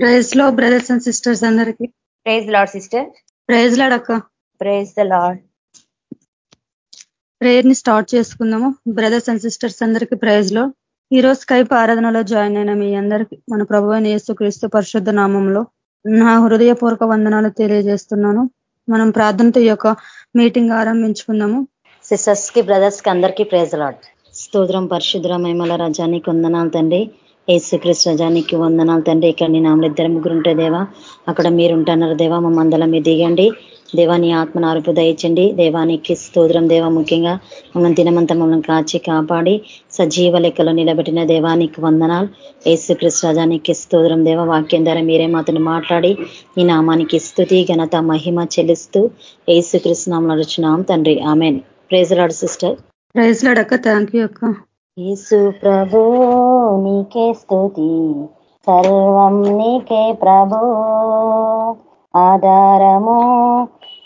Praise lord brothers and sisters అందరికి. Praise lord sister praise lord అక్క. Praise the lord ప్రేయర్ని start చేసుకుందాము. Brothers and sisters అందరికి praise lord ఈ రోజు స్కైప్ ఆరాధనలో జాయిన్ అయిన మీ అందరికి మన ప్రభు అయిన క్రీస్తు పరిశుద్ధ నామంలో నా హృదయపూర్వక వందనాలు తెలియజేస్తున్నాను. మనం ప్రార్థనతో యొక్క మీటింగ్ ఆరంభించుకుందాము. సిస్టర్స్కి బ్రదర్స్కి అందరికీ ప్రైజ్ లాడ్ స్తోత్రం పరిశుద్ర మహిమల రజానికి వందనాలు తండ్రి. ఏసుక్రీస్తు రజానికి వందనాలు తండ్రి. ఇక్కడ నేను నామలు ఇద్దరు ముగ్గురు ఉంటే దేవా అక్కడ మీరుంటున్నారు దేవా మా మందల మీరు దిగండి. దేవాని ఆత్మను అరుపు దయచండి. దేవానికి స్తోత్రం దేవ ముఖ్యంగా మమ్మల్ని దినమంతా మమ్మల్ని కాచి కాపాడి సజీవ లెక్కలో నిలబెట్టిన దేవానికి వందనాలు. ఏసుక్రీస్తు రజానికి స్తోత్రం దేవ వాక్యం ద్వారా మీరే మాతను మాట్లాడి ఈ నామానికి స్థుతి ఘనత మహిమ చెల్లిస్తూ ఏసుకృష్ణ నామలు తండ్రి. Amen. Praise the lord sister. Praise లాడక్క thank you అక్క. యేసు ప్రభు నీకే స్థుతి సర్వం నీకే ప్రభు. ఆధారము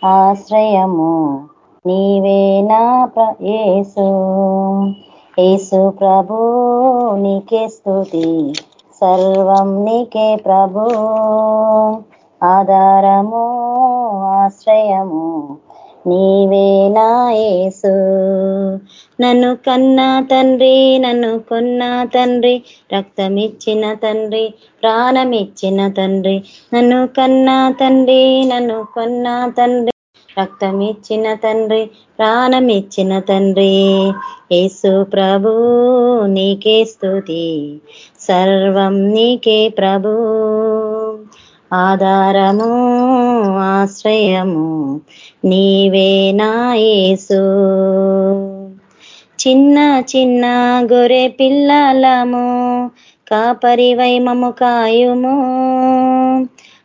ఆశ్రయము నీవే నా యేసు. యేసు ప్రభు నీకే స్థుతి సర్వం నీకే ప్రభు. ఆధారము ఆశ్రయము నీవే నాయసు నన్ను కన్నా తండ్రి నన్ను కొన్నా తండ్రి రక్తమిచ్చిన తండ్రి ప్రాణమిచ్చిన తండ్రి. నన్ను కన్నా తండ్రి నన్ను కొన్నా తండ్రి రక్తమిచ్చిన తండ్రి ప్రాణమిచ్చిన తండ్రి. యేసు ప్రభు నీకే స్తుతి. సర్వం నీకే ప్రభు. ఆధారము ఆశ్రయము నీవే నాయసు చిన్న చిన్న గొర్రె పిల్లలము కాపరి వైమము కాయుము.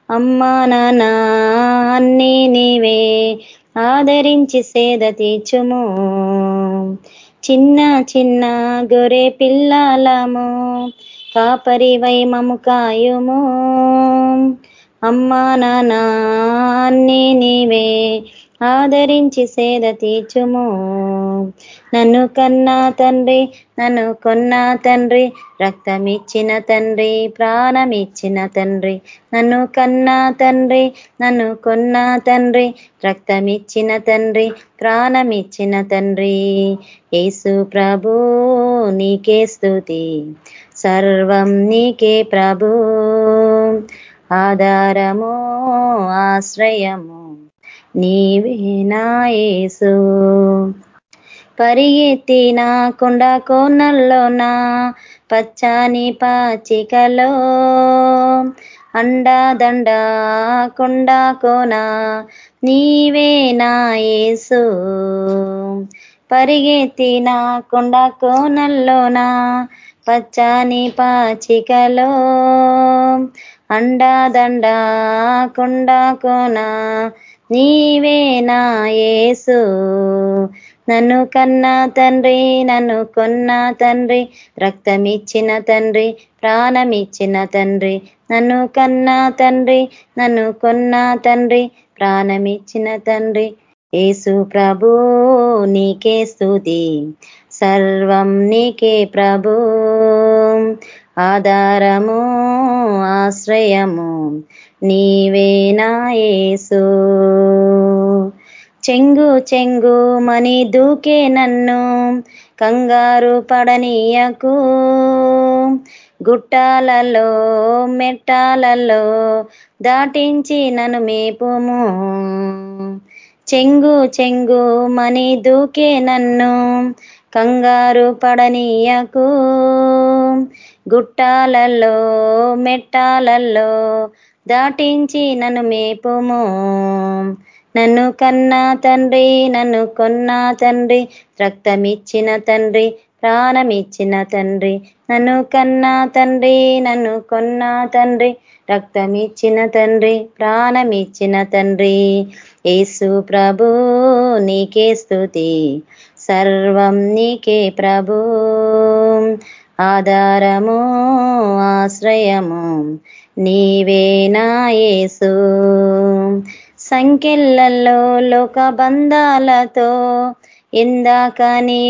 అమ్మా నాన్న అన్నీ నీవే ఆదరించి సేద తీర్చుము. చిన్న చిన్న గొర్రె పిల్లలము కాపరి వైమము కాయుము. అమ్మా నానా అన్నీ నీవే. ఆదరించి సేద తీర్చుము. నన్ను కన్నా తండ్రి నన్ను కొన్నా తండ్రి రక్తమిచ్చిన తండ్రి ప్రాణమిచ్చిన తండ్రి. నన్ను కన్నా తండ్రి నన్ను కొన్నా తండ్రి రక్తమిచ్చిన తండ్రి ప్రాణమిచ్చిన తండ్రి. యేసు ప్రభు నీకే స్థుతి సర్వం నీకే ప్రభు. ఆధారము ఆశ్రయము నీవేనాయేసు పరిగెత్తిన కొండ కోనల్లోన పచ్చాని పాచికలో అండాదండ కొండ కోన నీవే నాయేసు పరిగెత్తిన కొండ కోనల్లోన పచ్చాని పాచికలో అండాదండ కొండ కోన నీవే నా యేసు నన్ను కన్నా తండ్రి నన్ను కొన్నా తండ్రి రక్తమిచ్చిన తండ్రి ప్రాణమిచ్చిన తండ్రి నన్ను కన్నా తండ్రి నన్ను కొన్నా తండ్రి ప్రాణమిచ్చిన తండ్రి ఏసు ప్రభు నీకే స్థుతి సర్వం నీకే ప్రభు ఆధారము ఆశ్రయము నీవే నాయసు చెంగు చెంగు మని దూకే నన్ను కంగారు పడనీయకు. గుట్టాలలో మెట్టాలలో దాటించి నన్ను మేపుము. చెంగు చెంగు మని దూకే నన్ను కంగారు పడనీయకు. గుట్టాలలో మెట్టాలలో దాటించి నన్ను మేపుము. నన్ను కన్నా తండ్రి నన్ను కొన్నా తండ్రి రక్తమిచ్చిన తండ్రి ప్రాణమిచ్చిన తండ్రి. నన్ను కన్నా తండ్రి నన్ను కొన్నా తండ్రి రక్తమిచ్చిన తండ్రి ప్రాణమిచ్చిన తండ్రి. యేసు ప్రభు నీకే స్థుతి సర్వం నీకే ప్రభు. ఆధారము ఆశ్రయము నీవే నాయసు సంఖ్యలలో లోక బంధాలతో ఇందాక నీ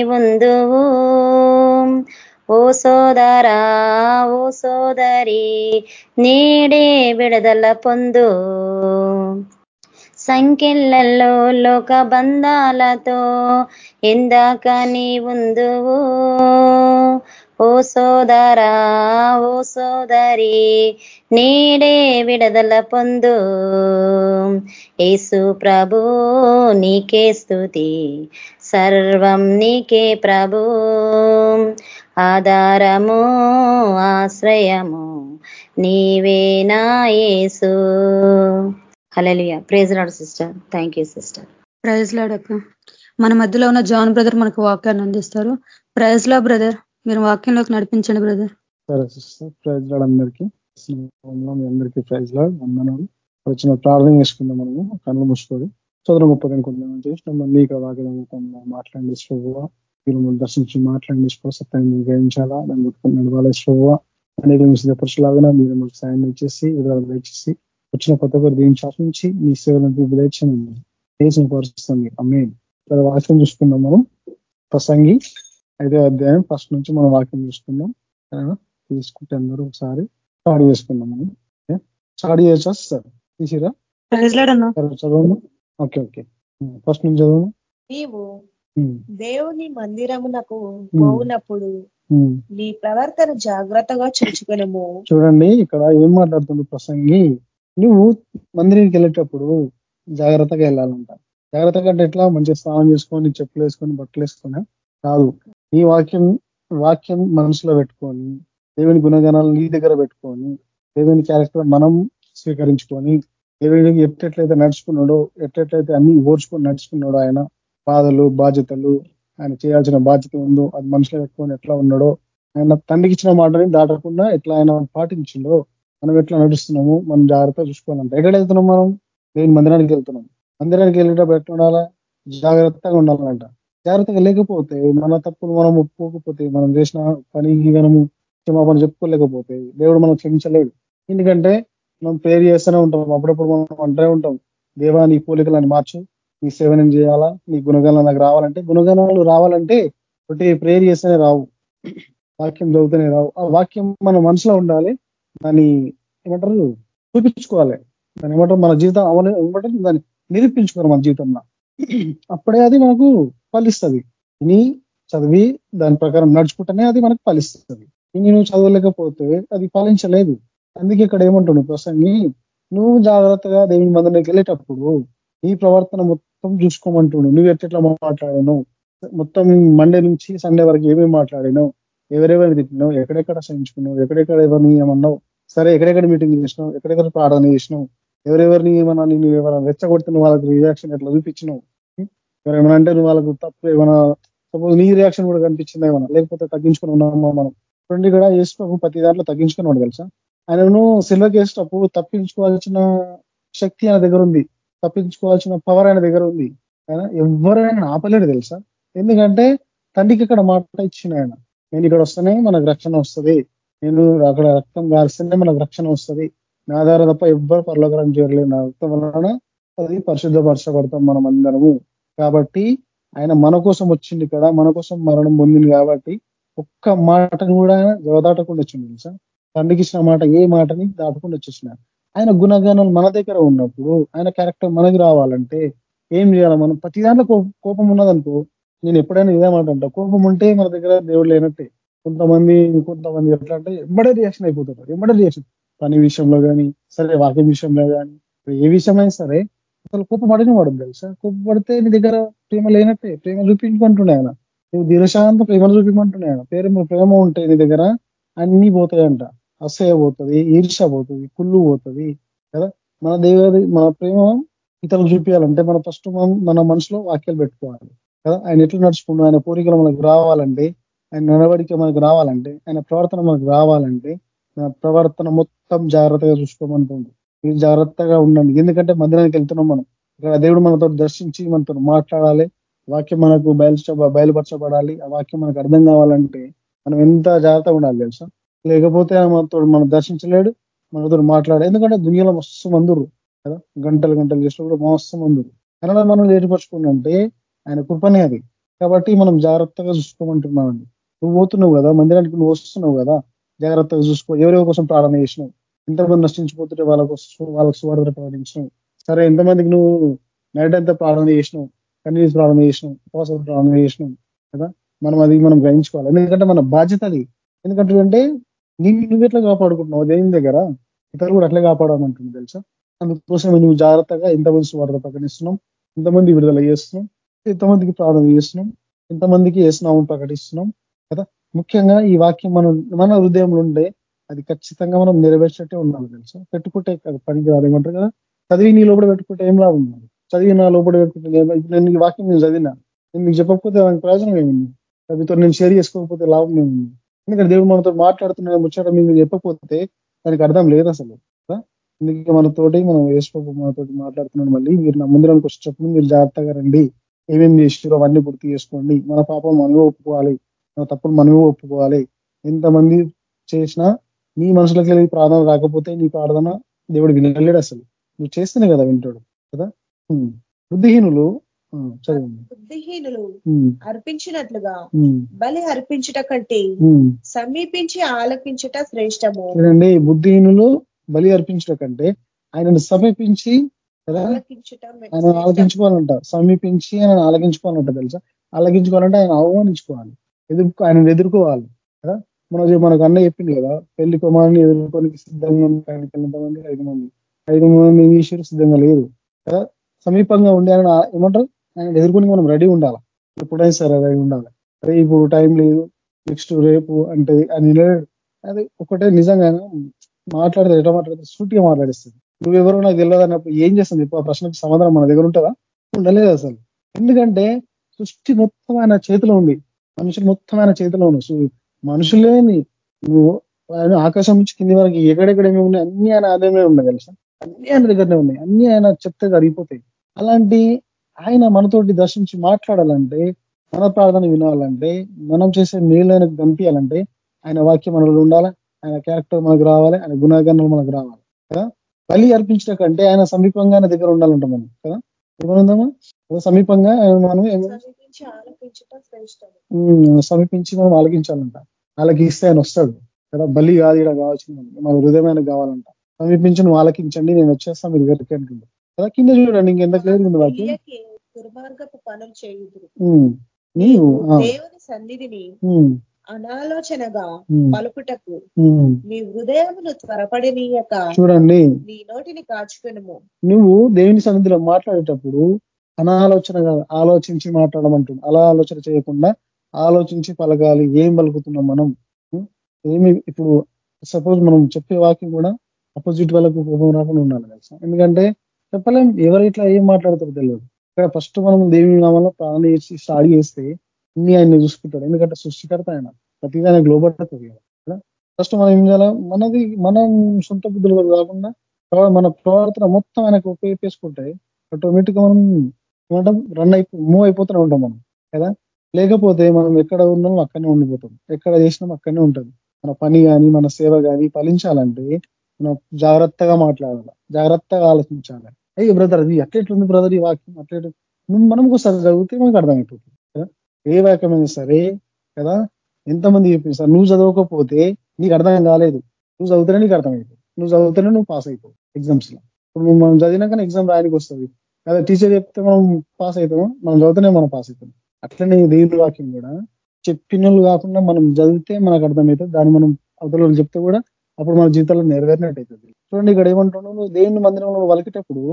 ఓ సోదరా ఓ సోదరి నీడే విడుదల పొందు. సంఖ్యలలో లోక బంధాలతో ఇందాక నీ ఓ సోదరా ఓ సోదరి నేడే విడదల పొందు. ఏసు ప్రభు నీకే స్థుతి సర్వం నీకే ప్రభు. ఆధారము ఆశ్రయము నీవే నా Yesu. Hallelujah praise lord sister. Thank you sister. Praise లాడక్క మన మధ్యలో ఉన్న జాన్ బ్రదర్ మనకు వాక్యాన్ని అందిస్తారు. Praise lord brother. మీరు వాక్యంలోకి నడిపించండి బ్రదర్. సరే సిస్టర్. ప్రైజ్ లాడ్ అందరికీ. మీ అందరికీ ప్రైజ్ లాడ్. వందనాలు. వచ్చిన ప్రార్థన చేసుకుందాం మనము. కళ్ళు మూసుకోవాలి చదువు ముప్పై కొంతమంది చేసిన. మీకు వాక్యం మాట్లాడి శ్రవ్వ మీరు దర్శించి మాట్లాడి సత్యాన్ని గ్రహించాలా? దాన్ని గుర్తుకుని నడవాలి శ్రవ్వ అనేక సిద్ధపరచులాగా మీరు మాకు సాయం చేసి విధాలు దయచేసి వచ్చిన కొత్త కొద్ది దీన్ని శాసించి మీ సేవలను దయచండి దేశం పరుస్తుంది అమ్మే వాక్యం చూసుకున్నాం మనం. ప్రసంగి ఐదో అధ్యాయం ఫస్ట్ నుంచి మనం వాక్యం చూసుకుందాం. తీసుకుంటే అందరూ ఒకసారి స్టార్ట్ చేసుకుందాం మనం. స్టార్ట్ చేయొచ్చా? సార్. తీసిరా? చదవము ఓకే ఓకే. ఫస్ట్ నుంచి చదవము నీవు దేవుని మందిరమునకు పోవునప్పుడు నీ ప్రవర్తన జాగ్రత్తగా చూసుకునము చూడండి ఇక్కడ ఏం మాట్లాడుతుంది ప్రసంగి? నువ్వు మందిరానికి వెళ్ళేటప్పుడు జాగ్రత్తగా వెళ్ళాలంట. జాగ్రత్తగా అంటే ఎట్లా? మంచిగా స్నానం చేసుకొని చెప్పులు వేసుకొని బట్టలు వేసుకొని కాదు ఈ వాక్యం వాక్యం మనసులో పెట్టుకొని దేవుని గుణగణాలు నీ దగ్గర పెట్టుకొని దేవుని క్యారెక్టర్ మనం స్వీకరించుకొని దేవుని ఎట్లెట్లయితే నడుచుకున్నాడో ఎట్లెట్లయితే అన్ని ఓర్చుకొని నడుచుకున్నాడో ఆయన బాధలు బాధ్యతలు ఆయన చేయాల్సిన బాధ్యత ఉందో అది మనసులో పెట్టుకొని ఎట్లా ఉన్నాడో ఆయన తండ్రికి ఇచ్చిన మాటని దాటకుండా ఎట్లా ఆయన పాటించిండో మనం ఎట్లా నడుస్తున్నాము మనం జాగ్రత్తగా చూసుకోవాలంట. ఎక్కడ వెళ్తున్నాం మనం? దేవుని మందిరానికి వెళ్తున్నాం. మందిరానికి వెళ్ళేటప్పుడు ఎట్లా ఉండాలా? జాగ్రత్తగా ఉండాలంట. జాగ్రత్తగా లేకపోతే మన తప్పులు మనం ఒప్పుకోకపోతే మనం చేసిన పనికి మనము క్షమాపణ చెప్పుకోలేకపోతే దేవుడు మనం క్షమించలేడు. ఎందుకంటే మనం ప్రేర్ చేస్తూనే ఉంటాం. అప్పుడప్పుడు మనం అంటూనే ఉంటాం దేవా నీ పోలికలను మార్చు. నీ సేవనం చేయాలా? నీ గుణగణాలు నాకు రావాలంటే గుణగణాలు రావాలంటే ఒకటి ప్రేర్ చేస్తేనే రావు. వాక్యం చదువుతూనే రావు. ఆ వాక్యం మన మనసులో ఉండాలి. దాన్ని ఏమంటారు? చూపించుకోవాలి. దాని ఏమంటారు? మన జీవితం అవన్నీ ఏమంటారు? దాన్ని నిరూపించుకోవాలి మన జీవితంలో. అప్పుడే అది మనకు ఫలిస్తుంది. నీ చదివి దాని ప్రకారం నడుచుకుంటేనే అది మనకు ఫలిస్తుంది. నువ్వు చదవలేకపోతే అది ఫలించలేదు. అందుకే ఇక్కడ ఏమంటున్నావు ప్రసంగి నువ్వు జాగ్రత్తగా దేవుని మందులోకి వెళ్ళేటప్పుడు నీ ప్రవర్తన మొత్తం చూసుకోమంటున్నావు నువ్వు ఎట్లా మాట్లాడాను మొత్తం మండే నుంచి సండే వరకు ఏమేమి మాట్లాడాను ఎవరెవరు తిట్టినావు ఎక్కడెక్కడ సహించుకున్నావు ఎక్కడెక్కడ ఎవరిని ఏమన్నావు సరే ఎక్కడెక్కడ మీటింగ్ చేసినావు ఎక్కడెక్కడ ప్రార్థన చేసినావు ఎవరెవరిని ఏమన్నా నేను ఎవరైనా రెచ్చగొడుతున్న వాళ్ళకి రియాక్షన్ ఎట్లా చూపించినావు ఏమైనా అంటే నువ్వు వాళ్ళకు తప్పు ఏమైనా సపోజ్ నీ రియాక్షన్ కూడా కనిపించింది ఏమన్నా? లేకపోతే తగ్గించుకుని ఉన్నామా మనం? రెండు కూడా వేసినప్పుడు ప్రతి దాంట్లో తగ్గించుకున్నాడు తెలుసా? ఆయనను సిల్వకి వేసేటప్పుడు తప్పించుకోవాల్సిన శక్తి ఆయన దగ్గర ఉంది. తప్పించుకోవాల్సిన పవర్ ఆయన దగ్గర ఉంది. ఆయన ఎవరైనా ఆపలేడు తెలుసా? ఎందుకంటే తండ్రికి ఇక్కడ మాట ఇచ్చిన ఆయన. నేను ఇక్కడ వస్తేనే మనకు రక్షణ వస్తుంది. నేను అక్కడ రక్తం కాల్స్తేనే మనకు రక్షణ వస్తుంది. నా ద్వారా తప్ప ఎవ్వరు పరలోకరం చేయలేదు నా రక్తం వలన అది పరిశుద్ధపరచబడతాం మనం అందరము కాబట్టి ఆయన మన కోసం వచ్చింది ఇక్కడ మన కోసం మరణం పొందింది కాబట్టి ఒక్క మాటను కూడా ఆయన దాటకుండా వచ్చింది తెలుసా? తండ్రికి ఇచ్చిన మాట ఏ మాటని దాటకుండా వచ్చేసిన. ఆయన గుణగణాలు మన దగ్గర ఉన్నప్పుడు ఆయన క్యారెక్టర్ మనకి రావాలంటే ఏం చేయాలి మనం? ప్రతి దాంట్లో కోపం ఉన్నదనుకో నేను ఎప్పుడైనా ఇదే మాట అంటా కోపం ఉంటే మన దగ్గర దేవుడు లేనట్టే. కొంతమంది కొంతమంది ఎట్లా అంటే ఎంబడే రియాక్షన్ అయిపోతారు ఎంబడే రియాక్షన్ పని విషయంలో కానీ సరే వాక్యం విషయంలో కానీ ఏ విషయమైనా సరే అసలు కోపపడిన వాడు తెలుసా? కోపపడితే నీ దగ్గర ప్రేమ లేనట్టే ప్రేమ చూపించుకుంటున్నాయి ఆయన. నువ్వు దీర్ఘశాంత ప్రేమ చూపించుకుంటున్నాయి ఆయన. ప్రేమ ప్రేమ ఉంటే నీ దగ్గర అన్ని పోతాయంట. అసహ్య పోతుంది ఈర్ష పోతుంది కుళ్ళు పోతుంది కదా? మన దేవుడి మన ప్రేమ ఇతరులు చూపించాలంటే మన ఫస్ట్ మన మనసులో వాక్యాలు పెట్టుకోవాలి కదా? ఆయన ఎట్లా నడుచుకుంటూ ఆయన కోరికలు మనకు రావాలంటే ఆయన నడవడిక మనకు రావాలంటే ఆయన ప్రవర్తన మనకు రావాలంటే ప్రవర్తన మొత్తం జాగ్రత్తగా చూసుకోమంటుంది మీరు జాగ్రత్తగా ఉండండి. ఎందుకంటే మందిరానికి వెళ్తున్నాం మనం. ఇక్కడ దేవుడు మనతో దర్శించి మనతో మాట్లాడాలి. వాక్యం మనకు బయలు బయలుపరచబడాలి. ఆ వాక్యం మనకు అర్థం కావాలంటే మనం ఎంత జాగ్రత్తగా ఉండాలి తెలుసా? లేకపోతే మనతో మనం దర్శించలేడు మనతో మాట్లాడాలి ఎందుకంటే దునియాలో మస్తు మందురు కదా? గంటలు గంటలు చేసినప్పుడు మస్తు మందురు కన్నడ మనం ఏర్పరచుకుంటే ఆయన కృపనే అది. కాబట్టి మనం జాగ్రత్తగా చూసుకోమంటున్నామండి. నువ్వు పోతున్నావు కదా మందిరానికి నువ్వు వస్తున్నావు కదా జాగ్రత్తగా చూసుకో. ఎవరెవరి కోసం ప్రారంభం చేసినావు? ఎంతమంది నష్టించిపోతుంటే వాళ్ళకు వాళ్ళకు సువార్త ప్రకటించడం. సరే ఎంతమందికి నువ్వు నైట్ అంతా ప్రారంభం చేసినావు కన్యూస్ ప్రారంభం చేసినాం ఉపవాసాలు ప్రారంభం చేసినాం కదా? మనం అది మనం గ్రహించుకోవాలి. ఎందుకంటే మన బాధ్యత అది. ఎందుకంటే అంటే నీ నువ్వు ఎట్లా కాపాడుకుంటున్నావు? దేని దగ్గర. ఇతరులు కూడా అట్లే కాపాడాలంటుంది తెలుసా? అందుకోసం నువ్వు జాగ్రత్తగా ఎంతమంది సువార్త ప్రకటిస్తున్నాం ఎంతమంది విడుదల చేస్తున్నాం ఎంతమందికి ప్రార్థన చేస్తున్నాం ఎంతమందికి వేసినామని ప్రకటిస్తున్నాం కదా? ముఖ్యంగా ఈ వాక్యం మనం మన హృదయంలో ఉండే అది ఖచ్చితంగా మనం నెరవేర్చేట్టే ఉండాలి తెలుసా? పెట్టుకుంటే పని రాదు ఏమంటారు కదా? చదివి నీ లోపల పెట్టుకుంటే ఏం లాభం ఉంది చదివి నా లోపల పెట్టుకుంటే నేను ఈ వాక్యం నేను చదివినా? నేను మీకు చెప్పకపోతే దానికి ప్రయోజనం ఏముంది? చదివితో నేను షేర్ చేసుకోకపోతే లాభం ఏముంది? ఎందుకంటే దేవుడు మనతో మాట్లాడుతున్న ముచ్చట మీకు చెప్పకపోతే దానికి అర్థం లేదు అసలు. అందుకే మనతోటి మనం వేసుకోక మనతోటి మాట్లాడుతున్నాడు మళ్ళీ. మీరు నా ముందులోకి వచ్చేటప్పుడు మీరు జాగ్రత్తగా రండి. ఏమేమి చేసిరో అవన్నీ గుర్తు చేసుకోండి. మన పాపం మనమే ఒప్పుకోవాలి. మన తప్పులు మనమే ఒప్పుకోవాలి. ఎంతమంది చేసినా నీ మనుషులకి వెళ్ళి ప్రార్థన రాకపోతే నీ ప్రార్థన దేవుడు వినలేడు అసలు. నువ్వు చేస్తేనే కదా వింటాడు కదా? బుద్ధిహీనులు బుద్ధిహీనులు అర్పించినట్లుగా బలి అర్పించుట కంటే సమీపించి ఆలకించుట శ్రేష్టము. చూడండి బుద్ధిహీనులు బలి అర్పించుట కంటే ఆయనను సమీపించి ఆయన ఆలకించుకోవాలంట. సమీపించి ఆయన ఆలకించుకోవాలంట తెలుసా? ఆలకించుకోవాలంటే ఆయన ఆహ్వానించుకోవాలి. ఎదుర్కో ఆయన ఎదుర్కోవాలి కదా? మన మనకు అన్న చెప్పింది కదా పెళ్ళి కుమారుని ఎదుర్కొని సిద్ధంగా ఎంతమంది? ఐదు మంది. ఐదు మంది ఈశ్వరు సిద్ధంగా లేదు కదా? సమీపంగా ఉండి ఆయన ఏమంటారు? ఆయన ఎదుర్కొని మనం రెడీ ఉండాలి? ఎప్పుడైనా సరే రెడీ ఉండాలి. అదే ఇప్పుడు టైం లేదు. నెక్స్ట్ రేపు అంటే అని అది ఒకటే నిజంగా మాట్లాడితే ఎట్లా మాట్లాడితే సూటిగా మాట్లాడిస్తుంది నువ్వెవరో నాకు తెలియదు అన్నప్పుడు ఏం చేస్తుంది ఇప్పుడు ఆ ప్రశ్నకు సమాధానం మన దగ్గర ఉంటుందా? ఉండలేదు అసలు. ఎందుకంటే సృష్టి మొత్తం ఆయన చేతిలో ఉంది. మనుషులు మొత్తం ఆయన చేతిలో ఉంది మనుషులేని నువ్వు ఆయన ఆకాశం నుంచి కింది వరకు ఎక్కడెక్కడేమి ఉన్నాయి? అన్ని ఆయన ఆదాయమే ఉన్నాయి తెలుసా? అన్ని ఆయన దగ్గరనే ఉన్నాయి. అన్ని ఆయన చెప్తే అరిగిపోతాయి అలాంటి ఆయన మనతోటి దర్శించి మాట్లాడాలంటే మన ప్రార్థన వినాలంటే మనం చేసే మేలైన పంపించాలంటే ఆయన వాక్యం మనలో ఉండాలి? ఆయన క్యారెక్టర్ మనకు రావాలి. ఆయన గుణగణాలు మనకు రావాలి. కదా? బలి అర్పించిన కంటే ఆయన సమీపంగా ఆయన దగ్గర ఉండాలంట మనం. కదా? ఏమనుందామా సమీపంగా మనం సమీపించి మనం ఆలకించాలంట. ఆలకిస్తే ఆయన వస్తాడు. కదా బలి కాదు ఇక్కడ కావాల్సింది మన హృదయమైన కావాలంట. సమీపించి నువ్వు ఆలకించండి నేను వచ్చేస్తాను మీరు దగ్గరికి అనుకుంటా. కదా కింద చూడండి ఇంకెంత క్లియర్ ఉంది వాకి దుర్మార్గపు పనులు చేయుదురు. నీవు దేవుని సన్నిధిని అనాలోచనగా పలుకుటకు నీ హృదయమును త్వరపడినీయక చూడండి. నీ నోటిని కాచుకును నువ్వు దేవుని సన్నిధిలో మాట్లాడేటప్పుడు అనాలోచనగా ఆలోచించి మాట్లాడమంటుంది. అలా ఆలోచన చేయకుండా ఆలోచించి పలకాలి. ఏం పలుకుతున్నాం మనం? ఏమి ఇప్పుడు సపోజ్ మనం చెప్పే వాక్యం కూడా అపోజిట్ వాళ్ళకు కోపం రాకుండా ఉండాలి తెలుసా? ఎందుకంటే చెప్పలేం ఎవరు ఇట్లా ఏం మాట్లాడతారో తెలియదు. ఇక్కడ ఫస్ట్ మనం దేవి నామంలో ప్రాణం చేసి స్టార్ట్ చేస్తే అన్ని ఆయన చూసుకుంటాడు. ఎందుకంటే సృష్టికర్త ఆయన. ప్రతిదీ ఆయన లోబడుతుంది కదా? ఫస్ట్ మనం ఏం చేయాలి? మనది మనం సొంత బుద్ధులు కాకుండా మన ప్రవర్తన మొత్తం ఆయనకు ఉపయోగించుకుంటే ఆటోమేటిక్గా మనం ఏమంటాం రన్ అయిపో మూవ్ అయిపోతూనే ఉంటాం మనం కదా? లేకపోతే మనం ఎక్కడ ఉన్నాం అక్కడనే ఉండిపోతాం. ఎక్కడ చేసినాం అక్కడనే ఉంటుంది మన పని కానీ మన సేవ కానీ ఫలించాలంటే మనం జాగ్రత్తగా మాట్లాడాలి. జాగ్రత్తగా ఆలోచించాలి. అయ్యో బ్రదర్ అది అట్లెట్లుంది బ్రదర్ ఈ వాక్యం అట్లెట్ మనం ఒకసారి చదివితే మనకు అర్థమైపోతుంది కదా? ఏ వాక్యమైనా సరే కదా? ఎంతమంది చెప్పిస్తారు నువ్వు చదవకపోతే నీకు అర్థం కాలేదు. నువ్వు చదువుతూనే నీకు అర్థమైపోతుంది. నువ్వు చదువుతూనే నువ్వు పాస్ అయిపోవు. ఎగ్జామ్స్లో. ఇప్పుడు మనం చదివినాక ఎగ్జామ్ రాయడానికి వస్తుంది అదే టీచర్ చెప్తే మనం పాస్ అవుతాము. మనం చదివితేనే మనం పాస్ అవుతాం అట్లనే దేవుడి వాక్యం కూడా. చెప్పిన కాకుండా మనం చదివితే మనకు అర్థమవుతుంది. దాన్ని మనం అవతల చెప్తే కూడా అప్పుడు మన జీవితంలో నెరవేరినట్టు అవుతుంది చూడండి ఇక్కడ ఏమంటున్నావు నువ్వు దేవుని మందిరంలో వలికేటప్పుడు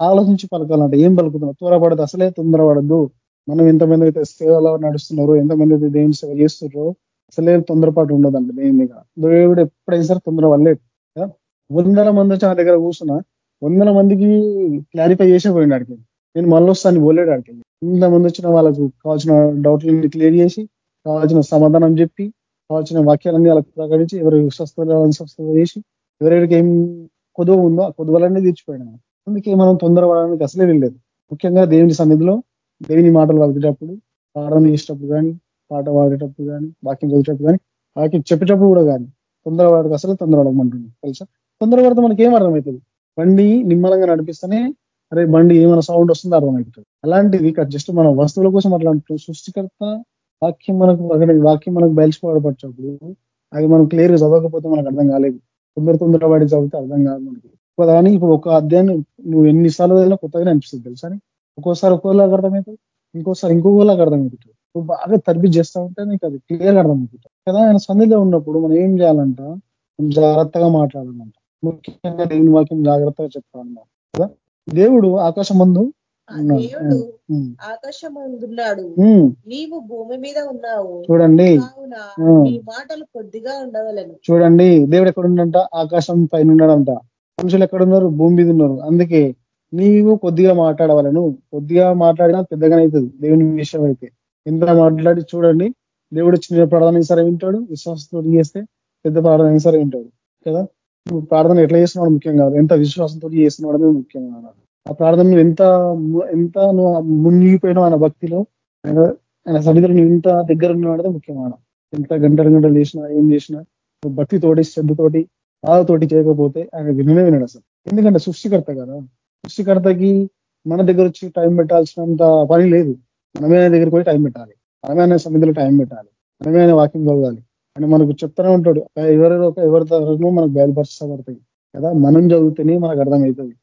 ఆలోచించి పలకాలంటే. ఏం పలుకుతున్నావు? త్వరపడదు అసలే తొందరపడద్దు. మనం ఎంతమంది అయితే సేవలో నడుస్తున్నారో ఎంతమంది అయితే దేవుని సేవ చేస్తున్నారో అసలే తొందరపాటు ఉండదండి దేవుని మీద. దేవుడు ఎప్పుడైనా సరే తొందర వల్లేదు వందల మంది వచ్చి దగ్గర కూర్చున్నా వందల మందికి క్లారిఫై చేసే పోయింది అడిగి నేను మళ్ళీ వస్తాను పోలేడు ఇంత ఇంతమంది వచ్చిన వాళ్ళకు కావాల్సిన డౌట్లన్నీ క్లియర్ చేసి కావాల్సిన సమాధానం చెప్పి కావాల్సిన వాక్యాలన్నీ వాళ్ళకి ప్రకటించి ఎవరు స్వస్థత స్వస్థత చేసి ఎవరెవరికి ఏం కొదువ ఉందో ఆ కొదువలన్నీ తీర్చిపోయినా అందుకే మనం తొందరపడడానికి అసలే వెళ్ళలేదు ముఖ్యంగా దేవుని సన్నిధిలో దేవుని మాటలు వదిలేటప్పుడు ప్రార్థన చేసేటప్పుడు కానీ పాట పాడేటప్పుడు కానీ వాక్యం చదివేటప్పుడు కానీ వాక్యం చెప్పేటప్పుడు కూడా కానీ తొందరపడకు అసలే తొందరపడమంటుంది తెలుసా? తొందరపడితే మనకి ఏం అర్థమవుతుంది? బండి నిమ్మలంగా నడిపిస్తేనే అరే బండి ఏమైనా సౌండ్ వస్తుందో అర్థం అవుతుంది అలాంటిది ఇక్కడ జస్ట్ మన వస్తువుల కోసం అట్లా సృష్టికర్త వాక్యం మనకు వాక్యం మనకు బయలుపడపరచప్పుడు అది మనం క్లియర్గా చదవకపోతే మనకు అర్థం కాలేదు. తొందర తొందర పడి చదివితే అర్థం కాదు మనకి. కానీ ఇప్పుడు ఒక అధ్యాయం నువ్వు ఎన్నిసార్లు వెళ్ళినా కొత్తగానే అనిపిస్తుంది తెలుసా ఒక్కోసారి ఒక్కోలాగా అర్థమవుతుంది ఇంకోసారి ఇంకోలాగా అర్థమవుతుంది నువ్వు బాగా తర్బి చేస్తా ఉంటే నీకు అది క్లియర్గా అర్థమవుతుంది కదా ఆయన సన్నిధిలో ఉన్నప్పుడు మనం ఏం చేయాలంట? జాగ్రత్తగా మాట్లాడాలంట. ముఖ్యంగా దేవుని వాక్యం జాగ్రత్తగా చెప్పాలన్నమాట. కదా? దేవుడు ఆకాశం ముందు ఆకాశం ముందున్నాడు నీవు భూమి మీద ఉన్నావు. చూడండి. మాటలు కొద్దిగా ఉండవలను. చూడండి. దేవుడు ఎక్కడుండంట? ఆకాశం పైన ఉన్నాడంట మనుషులు ఎక్కడున్నారు? భూమి మీద ఉన్నారు. అందుకే నీవు కొద్దిగా మాట్లాడవాలను. కొద్దిగా మాట్లాడినా పెద్దగానే అవుతుంది దేవుని విషయం అయితే. ఎంత మాట్లాడి చూడండి. దేవుడు చిన్న ప్రార్థన సరే వింటాడు. విశ్వాసంతో చేస్తే పెద్ద ప్రార్థన సరే వింటాడు. కదా? ప్రార్థన ఎట్లా చేస్తున్నాడు ముఖ్యం కాదు. ఎంత విశ్వాసంతో చేస్తున్నాడమే ముఖ్యం కాదు. ఆ ప్రార్థన నువ్వు ఎంత ఎంత నువ్వు మునిగిపోయినావు ఆయన భక్తిలో ఆయన సన్నిధిలో నువ్వు ఇంత దగ్గర ఉన్నాడదే ముఖ్యమైన ఎంత గంటలు గంటలు చేసినా ఏం చేసినా నువ్వు భక్తితోటి శ్రద్ధతోటి బాధతోటి చేయకపోతే ఆయన వినమే వినడు అసలు. ఎందుకంటే సృష్టికర్త కదా. సృష్టికర్తకి మన దగ్గర వచ్చి టైం పెట్టాల్సినంత పని లేదు. మనమే ఆయన దగ్గరికి పోయి టైం పెట్టాలి. మనమే ఆయన సన్నిధిలో టైం పెట్టాలి. మనమే ఆయన వాకింగ్ చదవాలి. అని మనకు చెప్తూనే ఉంటాడు. ఎవరో ఎవరి తరఫు మనకు బయలుపరచబడతాయి. కదా? మనం చదివితేనే మనకు అర్థమవుతుంది.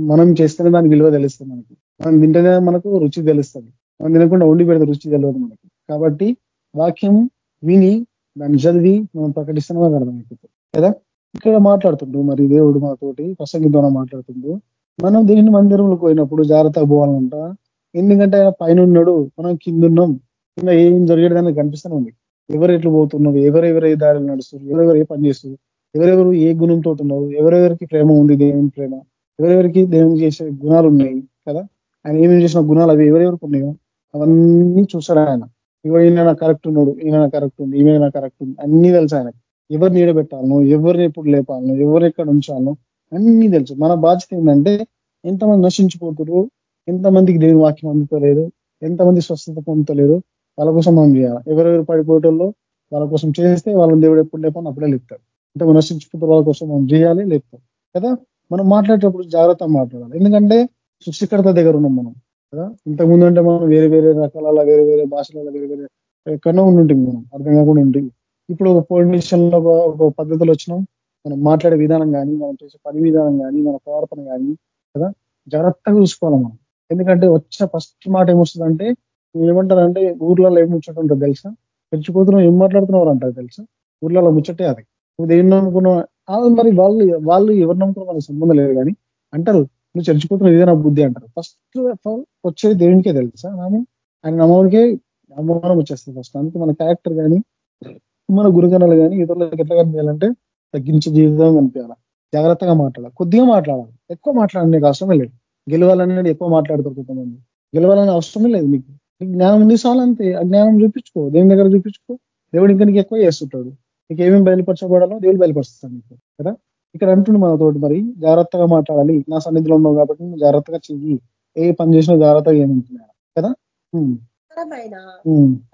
మనం చేస్తేనే దానికి విలువ తెలుస్తుంది మనకి. మనం తింటేనే మనకు రుచి తెలుస్తుంది. మనం తినకుండా ఉండి పెడితే రుచి తెలియదు మనకి. కాబట్టి వాక్యం విని దాన్ని చదివి మనం ప్రకటిస్తేనే మనకు అర్థమవుతుంది. కదా? ఇక్కడ మాట్లాడుతుండు మరి దేవుడు మాతోటి ప్రసంగిద్వారా మాట్లాడుతుండు. మనం దీనిని మందిరంలో పోయినప్పుడు జాగ్రత్తగా పోవాలంట. ఎందుకంటే ఆయన పైన ఉన్నాడు మనం కింద ఉన్నాం కింద ఏం జరిగేది కనిపిస్తూనే ఉంది. ఎవరు ఎట్లు పోతున్నారు ఎవరెవరు దారిలో నడుస్తారు ఎవరెవరు ఏ పని చేస్తారు ఎవరెవరు ఏ గుణంతో ఉన్నారు ఎవరెవరికి ప్రేమ ఉంది దేవుని ప్రేమ ఎవరెవరికి దేవుని చేసే గుణాలు ఉన్నాయి కదా? ఆయన ఏమేమి చేసిన గుణాలు అవి ఎవరెవరికి ఉన్నాయో అవన్నీ చూసాడు ఆయన. ఇవ ఈయన కరెక్ట్ ఉన్నాడు ఈయన కరెక్ట్ ఉంది ఈమె కరెక్ట్ ఉంది అన్ని తెలుసు ఆయనకి. ఎవరు నీడబెట్టాలను ఎవరిని ఎప్పుడు లేపాలను ఎవరు ఎక్కడ ఉంచాలను అన్నీ తెలుసు. మన బాధ్యత ఏంటంటే ఎంతమంది నశించిపోతున్నారు ఎంతమందికి దేవుని వాక్యం అందుతలేదు ఎంతమంది స్వస్థత పొందుతలేరు వాళ్ళ కోసం మనం చేయాలి. ఎవరెవరు పడిపోయేటోళ్ళు వాళ్ళ కోసం చేస్తే వాళ్ళని దేవుడు ఎప్పుడు లేపని అప్పుడే లేపుతాడు. అంటే నశించిపోతే వాళ్ళ కోసం మనం చేయాలి లేపుతాం. కదా? మనం మాట్లాడేటప్పుడు జాగ్రత్త మాట్లాడాలి. ఎందుకంటే సృష్టికర్త దగ్గర ఉన్నాం మనం. కదా? ఇంతకుముందు అంటే మనం వేరే వేరే రకాల వేరే వేరే భాషలలో వేరే వేరే ఎక్కడో ఉంటుంటాం మనం. అర్థం కాకుండా ఉంటుంది ఇప్పుడు ఒక పొలిటీషియన్లో ఒక పద్ధతులు వచ్చినాం. మనం మాట్లాడే విధానం కానీ మనం చేసే పని విధానం కానీ మన ప్రవర్తన కానీ కదా? జాగ్రత్తగా చూసుకోవాలి మనం. ఎందుకంటే వచ్చిన ఫస్ట్ మాట ఏమొస్తుందంటే ఏమంటారంటే ఊర్లలో ఏం ముచ్చట ఉంటుంది తెలుసా? తెచ్చిపోతున్నావు ఏం మాట్లాడుతున్నావు అంటారు తెలుసా? ఊర్లలో ముచ్చటే అది. నువ్వు దేని నమ్ముకున్నావు మరి వాళ్ళు వాళ్ళు ఎవరు నమ్ముకున్నా మనకు సంబంధం లేదు కానీ అంటారు నువ్వు చర్చిపోతున్నావు ఇదే నా బుద్ధి అంటారు. ఫస్ట్ వచ్చేది దేవునికే తెలుసా ఆమె ఆయన నమ్మడికే అవమానం వచ్చేస్తుంది ఫస్ట్ అందుకే మన క్యారెక్టర్ కానీ మన గురుగణాలు కానీ ఇతరులకు ఎట్లా కనిపించాలంటే తగ్గించే జీవితం కనిపించాలి. జాగ్రత్తగా మాట్లాడాలి. కొద్దిగా మాట్లాడాలి. ఎక్కువ మాట్లాడడానికి అవసరమే లేదు. గెలవాలనేది ఎక్కువ మాట్లాడుతారు కొంతమంది. గెలవాలని అవసరమే లేదు నీకు నీకు జ్ఞానం ఉంది చాలు అంతే. ఆ జ్ఞానం చూపించుకో. దేవుని దగ్గర చూపించుకో. దేవుడు ఇంకా నీకు ఎక్కువ చేస్తుంటాడు. నీకు ఏమేమి బయలుపరచబడాలో దేవుడు బయలుపరుస్తాడు నీకు. కదా? ఇక్కడ అంటుండు మనతోటి మరి. జాగ్రత్తగా మాట్లాడాలి. నా సన్నిధిలో ఉన్నావు కాబట్టి నువ్వు జాగ్రత్తగా చెయ్యి. ఏ పని చేసినా జాగ్రత్తగా ఏమంటున్నాడు కదా?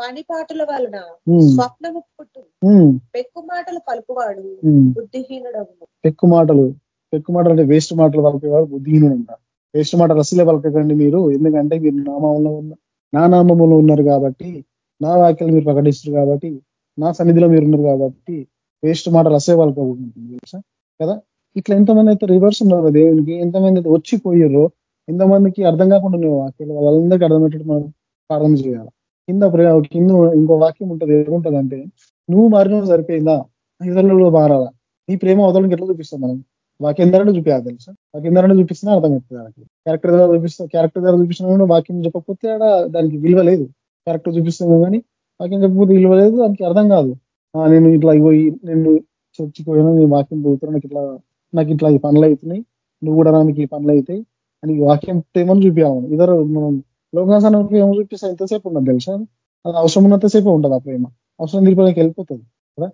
పని పాటల వలన స్వప్నము పుట్టు. పెక్కు మాటలు పలుకువాడు బుద్ధిహీనుడు పెక్కు మాటలు. పెక్కు మాటలు అంటే వేస్ట్ మాటలు పలికేవాడు బుద్ధిహీనుడు అంట. వేస్ట్ మాటలు అసలే పలకకండి మీరు. ఎందుకంటే మీరు నామంలో ఉన్న నా నామంలో ఉన్నారు కాబట్టి నా వాక్యాలు మీరు ప్రకటిస్తారు కాబట్టి నా సన్నిధిలో మీరు ఉన్నారు కాబట్టి వేస్ట్ మాటలు వాళ్ళకి ఉంటుంది తెలుసా? కదా? ఇట్లా ఎంతమంది అయితే రివర్స్ ఉన్నారు దేవునికి ఎంతమంది అయితే వచ్చిపోయారో ఎంతమందికి అర్థం కాకుండా ఉన్నాయి వాక్యాలు వాళ్ళందరికీ అర్థమయ్యేటట్టు మనం ప్రారంభం చేయాలి. కింద కింద ఇంకో వాక్యం ఉంటుంది ఏముంటుంది అంటే నువ్వు మారిన సరిపోయిందా? ఇతరులలో మారాలా? నీ ప్రేమ అవతలకి ఎట్లా చూపిస్తాం మనం? వాక్యం ద్వారానే చూపించాలి తెలుసా? వాక్యం ద్వారానే చూపిస్తున్నా అర్థమవుతుంది దానికి. క్యారెక్టర్ ద్వారా చూపిస్తా క్యారెక్టర్ ద్వారా చూపిస్తున్నా వాక్యం చెప్పకపోతే ఆడ దానికి విలువ లేదు. క్యారెక్టర్ చూపిస్తున్నాం కానీ వాక్యం చెప్పకపోతే విలువ లేదు దానికి అర్థం కాదు. నేను ఇట్లా పోయి నేను చర్చికి నేను వాక్యం చదువుతున్నా నాకు ఇట్లా నాకు ఇట్లా ఈ పనులు అవుతున్నాయి నువ్వు కూడా నాకు ఈ పనులు అవుతాయి అని వాక్యం ఏమని చూపించాలి ఇద్దరు మనం లోకాసానికి ప్రేమ చూపిస్తే ఎంతసేపు ఉండదు తెలుసా? అది అవసరం ఉన్నంతసేపు ఉంటుంది ఆ ప్రేమ. అవసరం తీరిపోయికి వెళ్ళిపోతుంది కదా?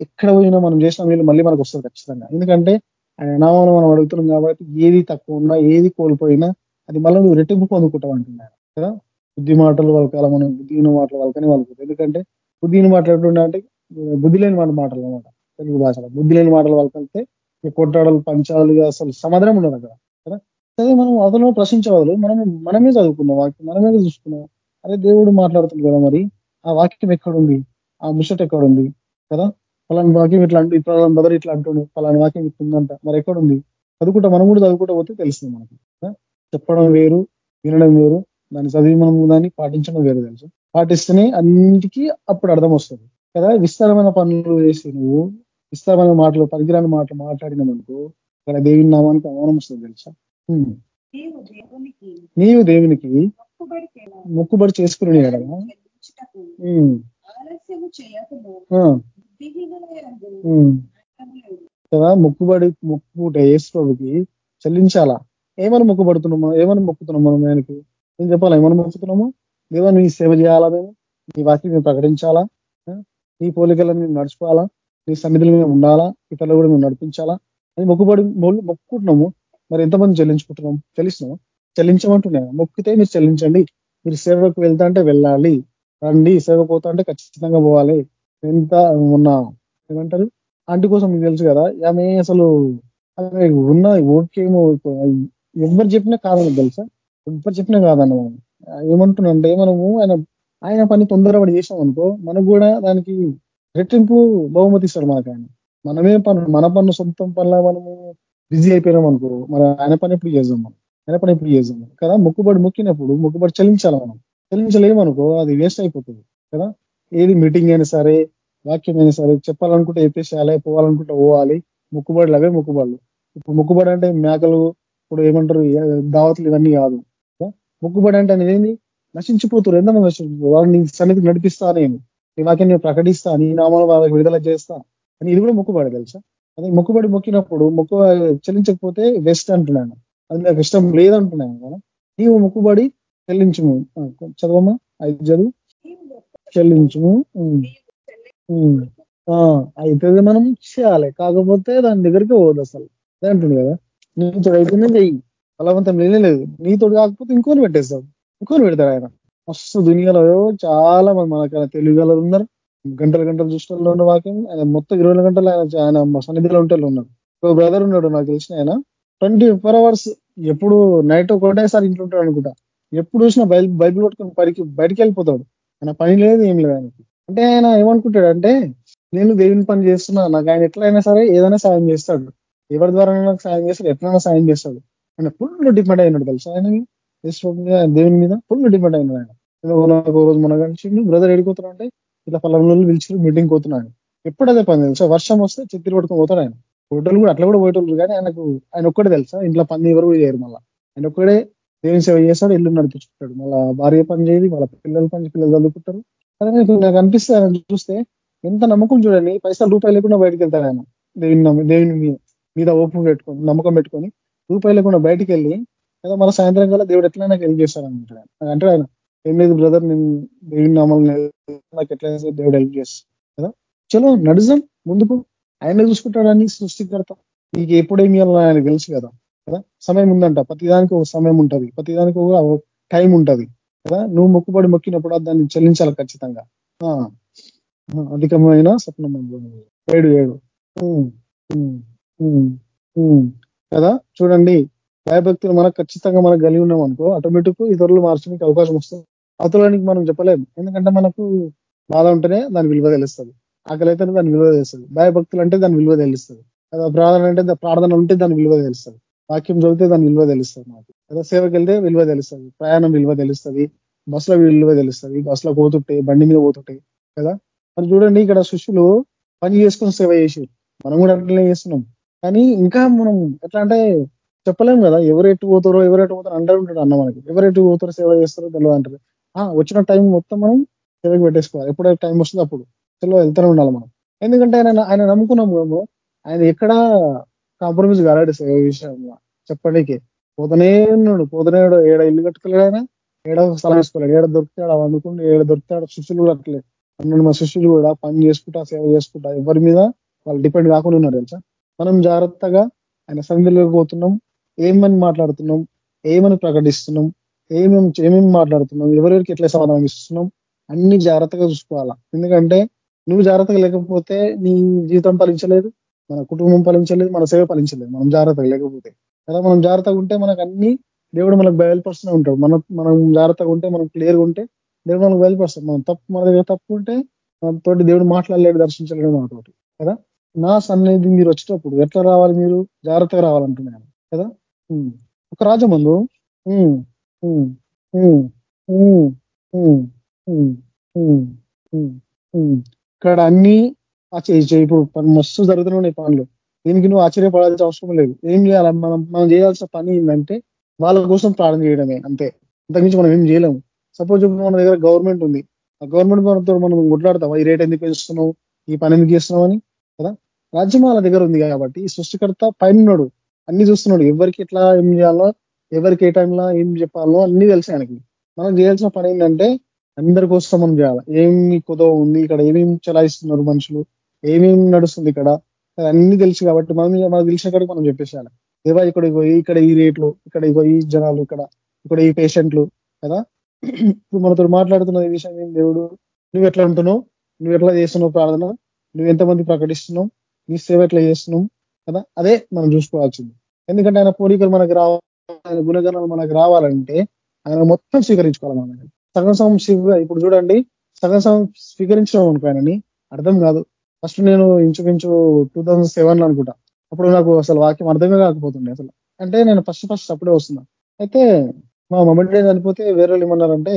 ఎక్కడ పోయినా మనం చేసిన వీళ్ళు మళ్ళీ మనకు వస్తుంది ఖచ్చితంగా. ఎందుకంటే ఆయన నామం మనం అడుగుతున్నాం కాబట్టి ఏది తక్కువ ఉన్నా ఏది కోల్పోయినా అది మళ్ళీ నువ్వు రెట్టింపు పొందుకుంటావు అంటున్నాను కదా? బుద్ధి మాటలు వాళ్ళకాల మనం బుద్ధిని మాటలు వాళ్ళకని వాళ్ళకు ఎందుకంటే బుద్ధిని మాట్లాడుతుండే అంటే బుద్ధి లేని మాట మాటలు అనమాట తెలుగు భాషలో. బుద్ధి లేని మాటలు వాళ్ళకంటే కొట్టాడలు పంచాలు అసలు సమాధానం ఉండదు అక్కడ. కదా? అదే మనం అతను ప్రశ్నించవదు. మనం మనమే చదువుకున్నాం వాక్యం మనమే చూసుకున్నాం. అదే దేవుడు మాట్లాడుతుంది కదా మరి? ఆ వాక్యం ఎక్కడుంది? ఆ ముచ్చట ఎక్కడుంది? కదా? పలాని వాక్యం ఇట్లా అంటూ పలాని బదర్ ఇట్లా అంటుండు పలాని వాక్యం ఇట్లుందంట. మరి ఎక్కడుంది? చదువుకుంటా మనం కూడా చదువుకుంటా పోతే తెలుస్తుంది మనకి. చెప్పడం వేరు వినడం వేరు దాన్ని చదివి మనం దాన్ని పాటించడం వేరు తెలుసు. పాటిస్తేనే అన్నిటికీ అప్పుడు అర్థం వస్తుంది. కదా? విస్తారమైన పనులు వేసి నువ్వు విస్తారమైన మాటలు పరిగిరాని మాటలు మాట్లాడినామనుకో అక్కడ దేవుని నామానికి అవమానం వస్తుంది తెలుసా? నీవు దేవునికి మొక్కుబడి చేసుకుని కదా కదా మొక్కుబడి ఏసు ప్రాభుకి చెల్లించాలా? ఏమని మొక్కుబడుతున్నాము? ఏమని మొక్కుతున్నాము మనం ఆయనకి? నేను చెప్పాలా ఏమని మొక్కుతున్నాము? దేవా నీ సేవ చేయాలా మేము? నీ వాక్యం మేము ప్రకటించాలా? నీ పోలికలను మేము నడుచుకోవాలా? నీ సన్నిధులు మేము ఉండాలా? ఇతరులు కూడా మేము నడిపించాలా? అని మొక్కుబడి మొక్కుకుంటున్నాము. మరి ఎంతమంది చెల్లించుకుంటున్నాము? తెలుస్తున్నాం చెల్లించమంటున్నాను మొక్కితే మీరు చెల్లించండి. మీరు సేవకు వెళ్తా అంటే వెళ్ళాలి. రండి. సేవకు పోతా అంటే ఖచ్చితంగా పోవాలి. ఎంత ఉన్న ఏమంటారు? ఆంటీ కోసం మీకు తెలుసు కదా ఆమె అసలు ఉన్న ఓకేమో ఎవరు చెప్పినా కాదని తెలుసా? ఎవరు చెప్పినా కాదన్న ఏమంటున్నంటే మనము ఆయన ఆయన పని తొందరపడి చేసాం అనుకో మనకు కూడా దానికి రెట్టింపు బహుమతి ఇస్తారు మనకు ఆయన. మనమే పనులు మన పన్ను సొంతం పనుల మనము బిజీ అయిపోయినాం అనుకో మన ఆయన పని ఎప్పుడు చేద్దాం మనం? ఆయన పని ఎప్పుడు చేద్దాం కదా? మొక్కుబడి మొక్కినప్పుడు మొక్కుబడి చెల్లించాలి మనం. చెల్లించలేమనుకో అది వేస్ట్ అయిపోతుంది. కదా? ఏది మీటింగ్ అయినా సరే వాక్యం అయినా సరే చెప్పాలనుకుంటే చెప్పేసేయాలి పోవాలనుకుంటే పోవాలి. ముక్కుబడులు అవే మొక్కుబడులు. ఇప్పుడు మొక్కుబడి అంటే మేకలు ఇప్పుడు ఏమంటారు? దావతులు ఇవన్నీ కాదు. మొక్కుబడి అంటే అనేది నశించిపోతారు. ఎంతమంది నశించిపోతారు? వాళ్ళని సన్నిధి నడిపిస్తా నేను. నీ వాక్యం నేను ప్రకటిస్తా. నీ నామాలు వాళ్ళకి విడుదల చేస్తా. అని ఇది కూడా మొక్కుబడి తెలుసా? అదే మొక్కుబడి మొక్కినప్పుడు మొక్కు చెల్లించకపోతే వెస్ట్ అంటున్నాను. అది నాకు ఇష్టం లేదంటున్నాను కదా. నీవు మొక్కుబడి చెల్లించుము. చదవమ్మా. ఐదు చదువు. చెల్లించుము. అయితే మనం చేయాలి. కాకపోతే దాని దగ్గరికి పోదు అసలు. అంటుంది కదా. నీతో అయితేనే చెయ్యి. బలవంతం లేనేలేదు నీతో కాకపోతే ఇంకోని పెట్టేస్తాం ఇంకోని పెడతాడు ఆయన. మస్తు దునియాలో చాలా మంది మనకు తెలుగు ఉన్నారు. గంటల గంటల దృష్టిలో ఉన్న వాక్యం. ఆయన మొత్తం ఇరవై గంటలు ఆయన ఆయన సన్నిధిలో ఉంటే ఉన్నారు. ఒక బ్రదర్ ఉన్నాడు నాకు తెలిసిన ఆయన. ట్వంటీ ఫోర్ అవర్స్ ఎప్పుడు నైట్ ఒకటేసారి ఇంట్లో ఉంటాడు అనుకుంటా. ఎప్పుడు చూసినా బైబిల్ బైబిల్ పట్టుకొని పరికి బయటికి వెళ్ళిపోతాడు. ఆయన పని లేదు ఏం లేదు ఆయనకి. అంటే ఆయన ఏమనుకుంటాడు అంటే నేను దేవుని పని చేస్తున్నా నాకు ఆయన ఎట్లయినా సరే ఏదైనా సాయం చేస్తాడు. ఎవరి ద్వారా నాకు సాయం చేస్తాడు ఎట్లైనా సాయం చేస్తాడు. ఆయన ఫుల్ డిపెండ్ అయినాడు తెలుసు ఆయన దేవుని మీద ఫుల్ డిపెండ్ అయినాడు ఆయన. ఒక రోజు మన కలిసి బ్రదర్ ఎడిపోతున్నా అంటే ఇట్లా పల్లెలు పిలిచి మీటింగ్ పోతున్నాడు ఎప్పుడు అదే పని తెలుసా? వర్షం వస్తే చెత్తిరి పట్టుకొని పోతాడు ఆయన. హోటల్ కూడా అట్లా కూడా పోయేటోళ్ళు కానీ ఆయనకు ఆయన ఒక్కడే తెలుసా? ఇంట్లో పని ఎవరు చేయరు మళ్ళీ. ఆయన ఒక్కడే దేవుని సేవ చేస్తాడు ఇల్లు నడిపించుకుంటాడు మళ్ళీ భార్య పని చేయదు వాళ్ళ పిల్లలు పని పిల్లలు చదువుకుంటారు. అదే నాకు అనిపిస్తుంది ఆయన చూస్తే ఎంత నమ్మకం చూడండి పైసలు రూపాయలు లేకుండా బయటకు వెళ్తాడు ఆయన. దేవుని దేవుని మీద ఓపు పెట్టుకొని నమ్మకం పెట్టుకొని రూపాయలు లేకుండా బయటికి వెళ్ళి లేదా మన సాయంత్రం కల్లా దేవుడు ఎట్లయినా హెల్ప్ చేస్తాడు అంటే ఆయన. ఏం లేదు బ్రదర్ నేను దేవుని నామం నాకు ఎట్లయినా దేవుడు హెల్ప్ చేస్తాను కదా? చలో నడుజం ముందుకు. ఆయన చూసుకుంటాడని సృష్టికర్త. నీకు ఎప్పుడేమి ఆయన తెలుసు కదా. కదా? సమయం ఉందంట. ప్రతిదానికి ఒక సమయం ఉంటుంది. ప్రతిదానికి ఒక టైం ఉంటుంది. కదా? నువ్వు మొక్కుబడి మొక్కినప్పుడు దాన్ని చెల్లించాలి ఖచ్చితంగా. అధికమైన స్వప్నం ఏడు ఏడు. కదా? చూడండి. భయభక్తులు మనకు ఖచ్చితంగా మనకు కలిగి ఉన్నాం అనుకో ఆటోమేటిక్ ఇతరులు మార్చడానికి అవకాశం వస్తుంది. అవతలానికి మనం చెప్పలేము ఎందుకంటే మనకు బాధ ఉంటేనే దాని విలువ తెలుస్తుంది. ఆకలి అయితేనే దాని విలువ తెలుస్తుంది. భయభక్తులు అంటే దాని విలువ తెలుస్తుంది. ప్రార్థన అంటే ప్రార్థన ఉంటే దాని విలువ తెలుస్తుంది. వాక్యం చదివితే దాని విలువ తెలుస్తుంది మాకు. కదా సేవకి వెళ్తే విలువ తెలుస్తుంది. ప్రయాణం విలువ తెలుస్తుంది. బస్సులో విలువ తెలుస్తుంది. బస్సులో పోతుంటే బండి మీద పోతుంటే కదా? మరి చూడండి ఇక్కడ శిష్యులు పని చేసుకుని సేవ చేసి మనం కూడా అట్లనే చేస్తున్నాం. కానీ ఇంకా మనం ఎట్లా అంటే చెప్పలేము కదా ఎవరు ఎటు పోతారో ఎవరెట్టు పోతారో అంటారు ఉంటాడు అన్న మనకి. ఎవరు ఎటు పోతారో సేవ చేస్తారో తెలియదు అంటారు. వచ్చిన టైం మొత్తం మనం సేవకి పెట్టేసుకోవాలి. ఎప్పుడైతే టైం వస్తుంది అప్పుడు. సెలవు వెళ్తూనే ఉండాలి మనం. ఎందుకంటే ఆయన ఆయన నమ్ముకున్నాము ఆయన ఎక్కడ కాంప్రమైజ్ కాలేడు సేవ విషయంలో. చెప్పడానికి పోతనే ఉన్నాడు పోతనే ఏడ ఇల్లు కట్టుకోలేడు ఆయన ఏడ స్థలం వేసుకోలేడు. ఏడ దొరుకుతాడు వండుకుంటూ ఏడ దొరుకుతాడు శిష్యులు కూడా అట్లే. అన్నాడు మా శిష్యులు కూడా పని చేసుకుంటా సేవ చేసుకుంటా. ఎవరి మీద వాళ్ళు డిపెండ్ కాకుండా ఉన్నారు తెలుసా? మనం జాగ్రత్తగా ఆయన సన్నిధిలోకి పోతున్నాం ఏమని మాట్లాడుతున్నాం ఏమని ప్రకటిస్తున్నాం ఏమేమి ఏమేమి మాట్లాడుతున్నాం ఎవరెవరికి ఎట్లా సమాధానం ఇస్తున్నాం అన్ని జాగ్రత్తగా చూసుకోవాలా. ఎందుకంటే నువ్వు జాగ్రత్తగా లేకపోతే నీ జీవితం ఫలించలేదు మన కుటుంబం ఫలించలేదు మన సేవ ఫలించలేదు మనం జాగ్రత్తగా లేకపోతే. కదా మనం జాగ్రత్తగా ఉంటే మనకు అన్ని దేవుడు మనకు బయలుపరుస్తూనే ఉంటాడు. మనం మనం జాగ్రత్తగా ఉంటే మనం క్లియర్గా ఉంటే దేవుడు మనకు బయలుపరుస్తాడు. మనం తప్పు మన దగ్గర తప్పు ఉంటే తోటి దేవుడు మాట్లాడలేడు దర్శించలేడు మనతోటి. కదా? నా సన్నిధి మీరు వచ్చేటప్పుడు ఎట్లా రావాలి మీరు? జాగ్రత్తగా రావాలంటున్నాను. కదా? ఒక రాజమందు ఇక్కడ అన్ని ఇప్పుడు మస్తు జరుగుతున్నాయి పనులు. దీనికి నువ్వు ఆశ్చర్యపడాల్సిన అవసరం లేదు. ఏం చేయాలి? మనం మనం చేయాల్సిన పని ఏంటంటే వాళ్ళ కోసం ప్రారంభం చేయడమే అంతే. అంతకుమించి మనం ఏం చేయలేము. సపోజ్ ఇప్పుడు మన దగ్గర గవర్నమెంట్ ఉంది. ఆ గవర్నమెంట్ మనతో మనం కొట్లాడతాం ఈ రేట్ ఎందుకు పెంచుతున్నావు? ఈ పని ఎందుకు చేస్తున్నావు అని? కదా? రాజ్యం వాళ్ళ దగ్గర ఉంది కాబట్టి సృష్టికర్త పైన ఉన్నాడు. అన్ని చూస్తున్నాడు. ఎవరికి ఎట్లా ఏం చేయాలో ఎవరికి ఏ టైంలో ఏం చెప్పాలో అన్ని తెలుసు ఆయనకి. మనం చేయాల్సిన పని ఏంటంటే అందరి కోసం మనం చేయాలి. ఏమి కుదవ ఉంది ఇక్కడ ఏమేమి చలాయిస్తున్నారు మనుషులు? ఏమేమి నడుస్తుంది ఇక్కడ? అన్ని తెలుసు కాబట్టి మనం మనకు తెలిసిన కాడికి మనం చెప్పేసాను ఏవా ఇక్కడ ఇక్కడ ఈ రేట్లు ఇక్కడ ఇగో ఈ జనాలు ఇక్కడ ఇక్కడ ఈ పేషెంట్లు కదా? ఇప్పుడు మనతో మాట్లాడుతున్న ఈ విషయం ఏం దేవుడు? నువ్వు ఎట్లా ఉంటున్నావు నువ్వు ఎట్లా చేస్తున్నావు ప్రార్థన? నువ్వు ఎంతమంది ప్రకటిస్తున్నావు? నీ సేవ ఎట్లా చేస్తున్నావు? కదా? అదే మనం చూసుకోవాల్సింది. ఎందుకంటే ఆయన పోలికలు మనకు రావాలి ఆయన గుణగణాలు మనకు రావాలంటే ఆయన మొత్తం స్వీకరించుకోవాలి మనం సగం సగం ఇప్పుడు చూడండి సగం సగం స్వీకరించడం అనుకో ఆయనని అర్థం కాదు. ఫస్ట్ నేను ఇంచుమించు టూ థౌసండ్ సెవెన్లో అనుకుంటా. అప్పుడు నాకు అసలు వాక్యం అర్థమే కాకపోతుండే అసలు. అంటే నేను ఫస్ట్ ఫస్ట్ అప్పుడే వస్తున్నా. అయితే మా మమ్మీ డాడీ చనిపోతే వేరే వాళ్ళు ఏమన్నారంటే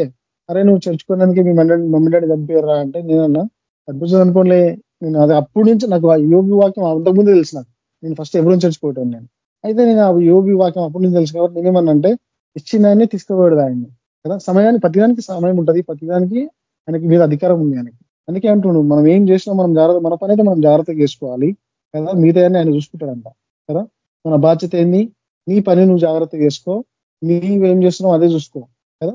అరే నువ్వు చర్చుకోవడానికి మీ మమ్మీ డాడీ చనిపోయారా అంటే నేనన్నా అద్భుతం అనుకోలే నేను అది అప్పటి నుంచి నాకు ఆ యోగి వాక్యం అంతకుముందే తెలుసు నాకు. నేను ఫస్ట్ ఎవరు చర్చిపోయాను నేను. అయితే నేను ఆ యోగి వాక్యం అప్పటి నుంచి తెలుసు కాబట్టి నేనేమన్నంటే ఇచ్చిన ఆయన్ని తీసుకుపోయాడు ఆయన్ని కదా? సమయాన్ని ప్రతిదానికి సమయం ఉంటుంది. ప్రతిదానికి ఆయనకి మీద అధికారం ఉంది ఆయనకి. అందుకే అంటున్నాడు మనం ఏం చేసినా మనం జాగ్రత్త మన పని అయితే మనం జాగ్రత్తగా చేసుకోవాలి. కదా? మిగతా ఆయన చూసుకుంటాడంట. కదా? మన బాధ్యత ఏంది? నీ పని నువ్వు జాగ్రత్తగా చేసుకో. నీవేం చేస్తున్నావు అదే చూసుకో. కదా?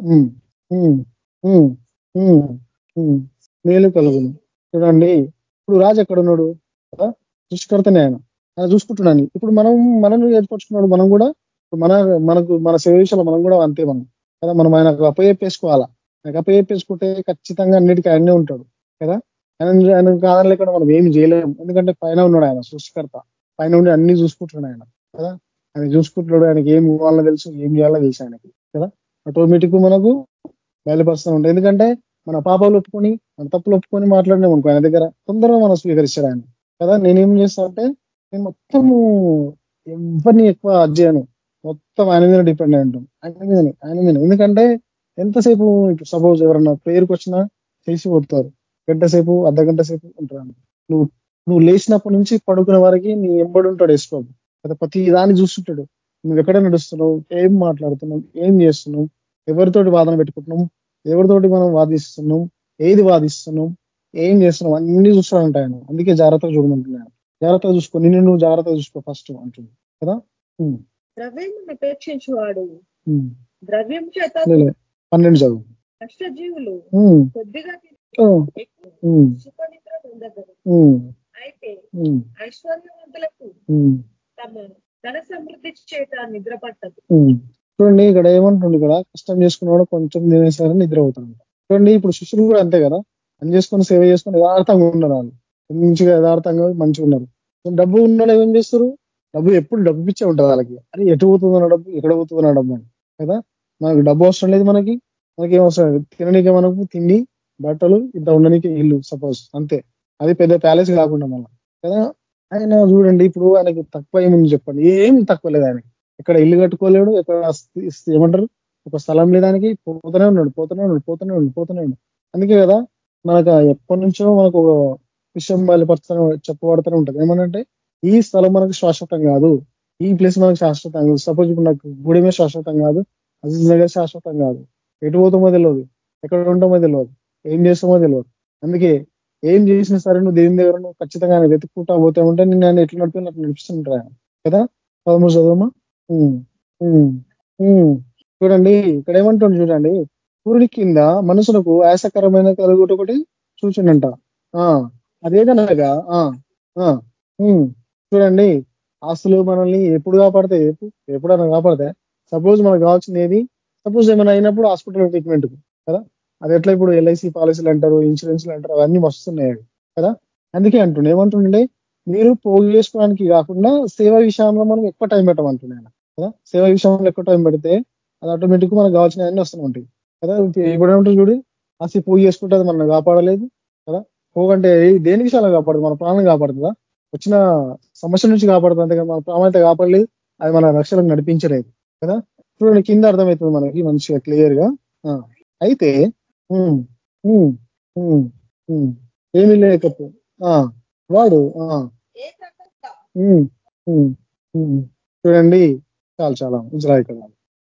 మేలు కలుగును. చూడండి. ఇప్పుడు రాజు ఎక్కడ ఉన్నాడు కదా? సృష్టికర్తనే ఆయన. ఆయన చూసుకుంటున్నాను ఇప్పుడు మనం మనను ఏర్పరచుకున్నాడు మనం కూడా? మన మనకు మన సేవ విషయాలు మనం కూడా అంతే మనం. కదా? మనం ఆయనకు అప్పయ్యేసుకోవాలా ఆయనకు అప్పయ్యేసుకుంటే ఖచ్చితంగా అన్నిటికీ ఆయనే ఉంటాడు. కదా? ఆయన ఆయన కాదనలేకుండా మనం ఏమి చేయలేము. ఎందుకంటే పైన ఉన్నాడు ఆయన సృష్టికర్త. పైన ఉండి అన్ని చూసుకుంటున్నాడు ఆయన కదా? ఆయన చూసుకుంటున్నాడు ఆయనకి ఏం ఇవ్వాలో తెలుసు ఏం చేయాలో తెలుసు ఆయనకి కదా? ఆటోమేటిక్ మనకు బయలుపరుస్తూ ఉంటాయి ఎందుకంటే మన పాపాలు ఒప్పుకొని మన తప్పులు ఒప్పుకొని మాట్లాడినాం అనుకో ఆయన దగ్గర తొందరగా మనం స్వీకరిస్తారు ఆయన కదా? నేనేం చేస్తా అంటే నేను మొత్తము ఎవరిని ఎక్కువ అజ్జాను మొత్తం ఆయన మీద డిపెండ్ అయి ఉంటాం. ఆయన మీద ఆయన మీద ఎందుకంటే ఎంతసేపు ఇప్పుడు సపోజ్ ఎవరన్నా ప్రేయర్కి వచ్చినా చేసి పోతారు గంట సేపు అర్ధ గంట సేపు ఉంటారు నువ్వు నువ్వు లేచినప్పటి నుంచి పడుకునే వారికి నీ ఎంబడి ఉంటాడు వేసుకోవు కదా ప్రతి దాన్ని చూస్తుంటాడు. నువ్వు ఎక్కడ నడుస్తున్నావు? ఏం మాట్లాడుతున్నావు ఏం చేస్తున్నావు ఎవరితోటి వాదన పెట్టుకుంటున్నాం? ఎవరితోటి మనం వాదిస్తున్నాం? ఏది వాదిస్తున్నాం? ఏం చేస్తున్నాం? అన్ని చూస్తాడంట ఆయన. అందుకే జాగ్రత్తగా చూడమంటున్నాను జాగ్రత్తగా చూసుకో. నిన్ను నువ్వు జాగ్రత్తగా చూసుకో ఫస్ట్ అంటుంది. కదా? ద్రవ్యం అపేక్షించువాడు ద్రవ్యం చేత పన్నెండు చదువు. కష్టజీవులు కొద్దిగా అయితే ఐశ్వర్యవంతులకు తమ ధన సమృద్ధి చేత నిద్ర పట్టదు చూడండి ఇక్కడ ఏమంటుండే ఇక్కడ? కష్టం చేసుకున్నాడు కొంచెం తినేసారని నిద్ర అవుతాడు చూడండి ఇప్పుడు శిష్యులు కూడా అంతే కదా? పని చేసుకొని సేవ చేసుకొని యథార్థంగా ఉన్నారు వాళ్ళు మంచిగా యథార్థంగా మంచిగా ఉన్నారు డబ్బు ఉన్న ఏం చేస్తారు? డబ్బు ఎప్పుడు డబ్బు పిచ్చే ఉంటుంది వాళ్ళకి. అది ఎటు పోతుందన్న డబ్బు? ఎక్కడ పోతుందన్న డబ్బు అని. కదా? మనకి డబ్బు అవసరం లేదు మనకి. మనకి ఏం అవసరం లేదు. తిననీకే మనకు తిండి బట్టలు ఇంత ఉండడానికి ఇల్లు సపోజ్ అంతే. అది పెద్ద ప్యాలెస్ కాకుండా మన కదా? ఆయన చూడండి ఇప్పుడు ఆయనకి తక్కువ ఏముంది చెప్పండి. ఏం తక్కువ లేదు ఆయనకి. ఇక్కడ ఇల్లు కట్టుకోలేడు ఇక్కడ ఏమంటారు? ఒక స్థలం లేదానికి పోతూనే ఉన్నాడు పోతూనే ఉన్నాడు పోతూనే ఉన్నాడు పోతూనే ఉన్నాడు. అందుకే కదా మనకు ఎప్పటి నుంచో మనకు ఒక విషయం బయలుపరుస్తూ చెప్పబడుతూనే ఉంటుంది. ఏమనంటే ఈ స్థలం మనకు శాశ్వతం కాదు. ఈ ప్లేస్ మనకు శాశ్వతం కాదు. సపోజ్ ఇప్పుడు నాకు గుడిమే శాశ్వతం కాదు అజీజ్ నగర్ శాశ్వతం కాదు. ఎటు పోతామో తెలియదు. ఎక్కడ ఉంటామో తెలియదు. ఏం చేస్తామో తెలియదు అందుకే ఏం చేసినా సరే నువ్వు దేవుని దగ్గర నువ్వు ఖచ్చితంగా ఆయన వెతుక్కుంటా పోతే ఉంటే నేను ఆయన ఎట్లా నడిపి అట్లా నడిపిస్తుంటారు కదా? పదమూడు చదవమా? చూడండి ఇక్కడ ఏమంటుంది చూడండి సూర్యుడి కింద మనుషులకు ఆయాసకరమైన కలుగుట ఒకటి చూచిండంట. అదేదనగా చూడండి ఆస్తులు మనల్ని ఎప్పుడు కాపాడతాయి? ఎప్పుడైనా కాపాడతాయి. సపోజ్ మనకు కావాల్సింది ఏది? సపోజ్ ఏమైనా అయినప్పుడు హాస్పిటల్ ట్రీట్మెంట్ అది ఎట్లా ఇప్పుడు ఎల్ఐసి పాలసీలు అంటారు ఇన్సూరెన్స్లు అంటారు అవన్నీ వస్తున్నాయి కదా? అందుకే అంటుండే ఏమంటుండే మీరు పోగు చేసుకోవడానికి కాకుండా సేవ విషయంలో మనం ఎక్కువ టైం పెట్టమంటున్నాను కదా? సేవ విషయంలో ఎక్కువ టైం పెడితే అది ఆటోమేటిక్ మనకు కావాల్సిన అన్ని వస్తూ ఉంటాయి కదా? ఇప్పుడు ఏమంటారు చూడు అసలు పోగు చేసుకుంటే మనల్ని కాపాడలేదు కదా? పోగంటే దేని విషయాలు కాపాడదు? మన ప్రాణం కాపాడుతుందా? వచ్చిన సమస్య నుంచి కాపాడుతుంది అంతే మన ప్రాణం అయితే కాపాడలేదు అది మన రక్షణకు నడిపించలేదు కదా? చూడండి కింద అర్థమవుతుంది మనకి మంచిగా క్లియర్గా. అయితే ఏమి లేకపో వాడు చూడండి చాలా చాలా ఇజ్రాయిల్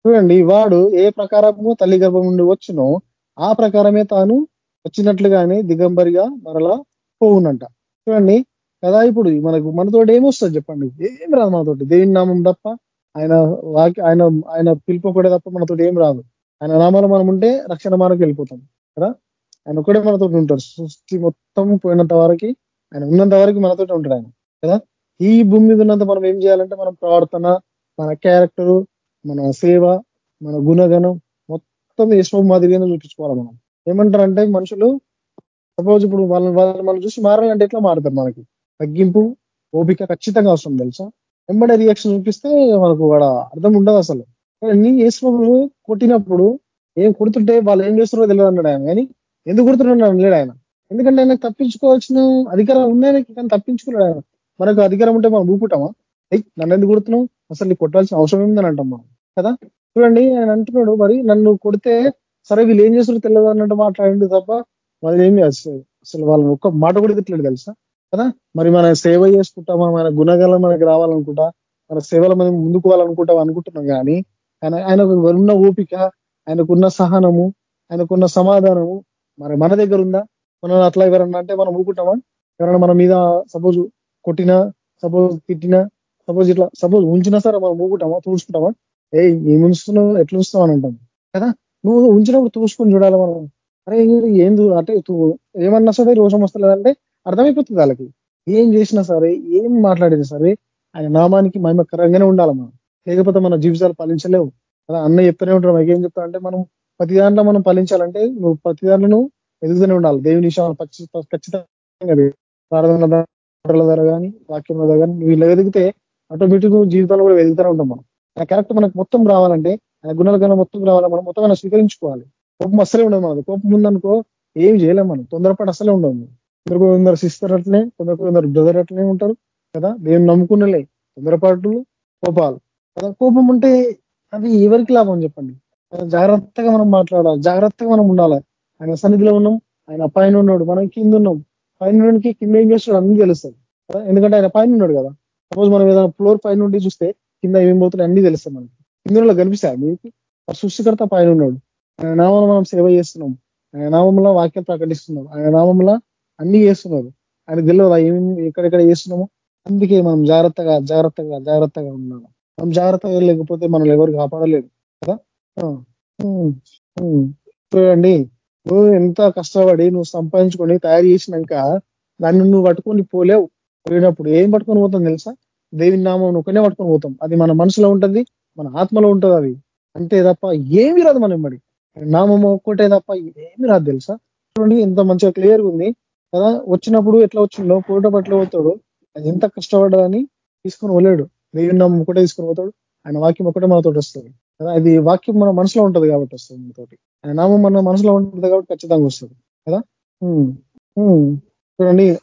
చూడండి వాడు ఏ ప్రకారము తల్లి గర్భం నుండి వచ్చినో ఆ ప్రకారమే తాను వచ్చినట్లుగానే దిగంబరిగా మరలా పోవునంట. చూడండి కదా ఇప్పుడు మనకు మనతోటి ఏమొస్తుంది చెప్పండి? ఏం రాదు మనతోటి. దేవుని నామం తప్ప ఆయన వాక్య ఆయన ఆయన పిలుపుకోడే తప్ప మనతో ఏం రాదు. ఆయన నామాలు మనం ఉంటే రక్షణ మార్గం వెళ్ళిపోతాం కదా? ఆయన ఒకటే మనతో ఉంటాడు. సృష్టి మొత్తం పోయినంత వరకు ఆయన ఉన్నంత వరకు మనతో ఉంటాడు ఆయన కదా? ఈ భూమి మీద ఉన్నంత మనం ఏం చేయాలంటే మనం ప్రవర్తన మన క్యారెక్టరు మన సేవ మన గుణగణం మొత్తం యశ్వ మాదిరిగానే చూపించుకోవాలి మనం. ఏమంటారంటే మనుషులు సపోజ్ ఇప్పుడు వాళ్ళని వాళ్ళని మనం చూసి మారాలంటే ఎట్లా మారుతారు మనకి? తగ్గింపు ఓపిక ఖచ్చితంగా అవసరం తెలుసా? వెంబడే రియాక్షన్ చూపిస్తే మనకు వాడ అర్థం ఉండదు అసలు. నీ ఏసుప్రభు కొట్టినప్పుడు ఏం కుడుతుంటే వాళ్ళు ఏం చేస్తున్నారో తెలియదు అన్నాడు ఆయన. కానీ ఎందుకు కుడుతున్నాడు లేడు ఆయన. ఎందుకంటే ఆయనకు తప్పించుకోవాల్సిన అధికారం ఉన్నాయి కానీ తప్పించుకున్నాడు ఆయన. మనకు అధికారం ఉంటే మనం ఊపుటామా నన్ను ఎందుకు కొడుతున్నావు? అసలు నీకు కొట్టాల్సిన అవసరం ఏందని అంటాం మనం. కదా? చూడండి ఆయన అంటున్నాడు మరి నన్ను కొడితే సరే వీళ్ళు ఏం చేస్తారో తెలియదు అన్నట్టు మాట్లాడింది తప్ప వాళ్ళు ఏమి అసలు వాళ్ళని ఒక్క మాట కూడా తిట్టలేడు తెలుసా? కదా? మరి మన సేవ చేసుకుంటామా మన గుణగాలం మనకి రావాలనుకుంటా మన సేవల మనం ముందుకు పోవాలనుకుంటాం అనుకుంటున్నాం కానీ ఆయన ఆయన ఉన్న ఓపిక ఆయనకున్న సహనము ఆయనకున్న సమాధానము మరి మన దగ్గర ఉందా మనం అట్లా ఎవరన్నా అంటే మనం ఊరుకుంటామా? ఎవరైనా మన మీద సపోజ్ కొట్టినా సపోజ్ తిట్టినా సపోజ్ ఇట్లా సపోజ్ ఉంచినా సరే మనం ఊరుకుంటామా? తూడుచుకుంటామా? ఏ ఏమి ఉంచుతున్నావు ఎట్లా ఉంచుతావు అని అంటాం. కదా? నువ్వు ఉంచినప్పుడు తూసుకొని చూడాలి మనం. అరే ఏంది? అంటే ఏమన్నా సరే రోషం వస్తలేదంటే అర్థమైపోతుంది వాళ్ళకి. ఏం చేసినా సరే ఏం మాట్లాడినా సరే ఆయన నామానికి మహిమకరంగానే ఉండాలి మనం. లేకపోతే మన జీవితాలు పాలించలేవు అలా అన్న చెప్తూనే ఉంటారు. ఏం చెప్తా అంటే మనం ప్రతి దాంట్లో మనం ఫలించాలంటే నువ్వు ప్రతి దాంట్లో ఎదుగుతూనే ఉండాలి. దేవుని విషయాలు ఖచ్చితంగా ప్రార్థన ద్వారా కానీ వాక్యం ద్వారా కానీ వీళ్ళు ఎదిగితే ఆటోమేటిక్ జీవితంలో కూడా ఎదుగుతూనే ఉంటాం మనం. ఆ కరెక్ట్ మనకు మొత్తం రావాలంటే ఆయన గుణాల కన్నా మొత్తం రావాలి మనం మొత్తం స్వీకరించుకోవాలి. కోపం అసలే ఉండదు మనకు. కోపం ఉందనుకో ఏం చేయలేం మనం. తొందరపాటు అసలే ఉండదు కొందరు కొందరు సిస్టర్ అట్లనే కొందరు కొందరు బ్రదర్ అట్లనే ఉంటారు కదా. దేవుని నమ్ముకున్నలే. తొందరపాటు కోపాలు. కదా కోపం ఉంటే అది ఎవరికి లాభం చెప్పండి? జాగ్రత్తగా మనం మాట్లాడాలి. జాగ్రత్తగా మనం ఉండాలి. ఆయన సన్నిధిలో ఉన్నాం. ఆయన పైన ఉన్నాడు. మనం కింద ఉన్నాం. పైన కింద ఏం చేస్తాడు? అన్ని తెలుస్తుంది ఎందుకంటే ఆయన పైన ఉన్నాడు కదా. సపోజ్ మనం ఏదైనా ఫ్లోర్ పైన నుండి చూస్తే కింద ఏమేం పోతున్నాయి అన్ని తెలుస్తాయి మనకి. కింద కనిపిస్తాయి మీకు? సృష్టికర్త పైన ఉన్నాడు. ఆయన నామంలో మనం సేవ చేస్తున్నాం. ఆయన నామంలో వాక్యం ప్రకటిస్తున్నాం. ఆయన నామంలో అన్ని చేస్తున్నారు. ఆయన తెలియదు ఏమేమి ఎక్కడెక్కడ చేస్తున్నాము? అందుకే మనం జాగ్రత్తగా జాగ్రత్తగా జాగ్రత్తగా ఉన్నాము మనం జాగ్రత్తగా లేకపోతే మనం ఎవరు కాపాడలేదు కదా? చూడండి నువ్వు ఎంత కష్టపడి నువ్వు సంపాదించుకొని తయారు చేసినాక దాన్ని నువ్వు పట్టుకొని పోలేవు. పోయినప్పుడు ఏం పట్టుకొని పోతాం తెలుసా? దేవి నామం ఒకనే పట్టుకొని పోతాం. అది మన మనసులో ఉంటుంది మన ఆత్మలో ఉంటుంది అది. అంతే తప్ప ఏమి రాదు మనం మరి నామం ఒక్కటే తప్ప ఏమి రాదు తెలుసా? చూడండి ఎంత మంచిగా క్లియర్గా ఉంది కదా? వచ్చినప్పుడు ఎట్లా వచ్చిందో పోట పట్ల పోతాడు అది ఎంత కష్టపడ్డదని తీసుకొని వెళ్ళాడు దేవుని నమ్మ ఒకటే తీసుకొని పోతాడు. ఆయన వాక్యం ఒకటే మనతో వస్తుంది. కదా? అది వాక్యం మన మనసులో ఉంటుంది కాబట్టి వస్తుంది మనతోటి. ఆయన నామం మన మనసులో ఉంటుంది కాబట్టి ఖచ్చితంగా వస్తుంది. కదా? చూడండి.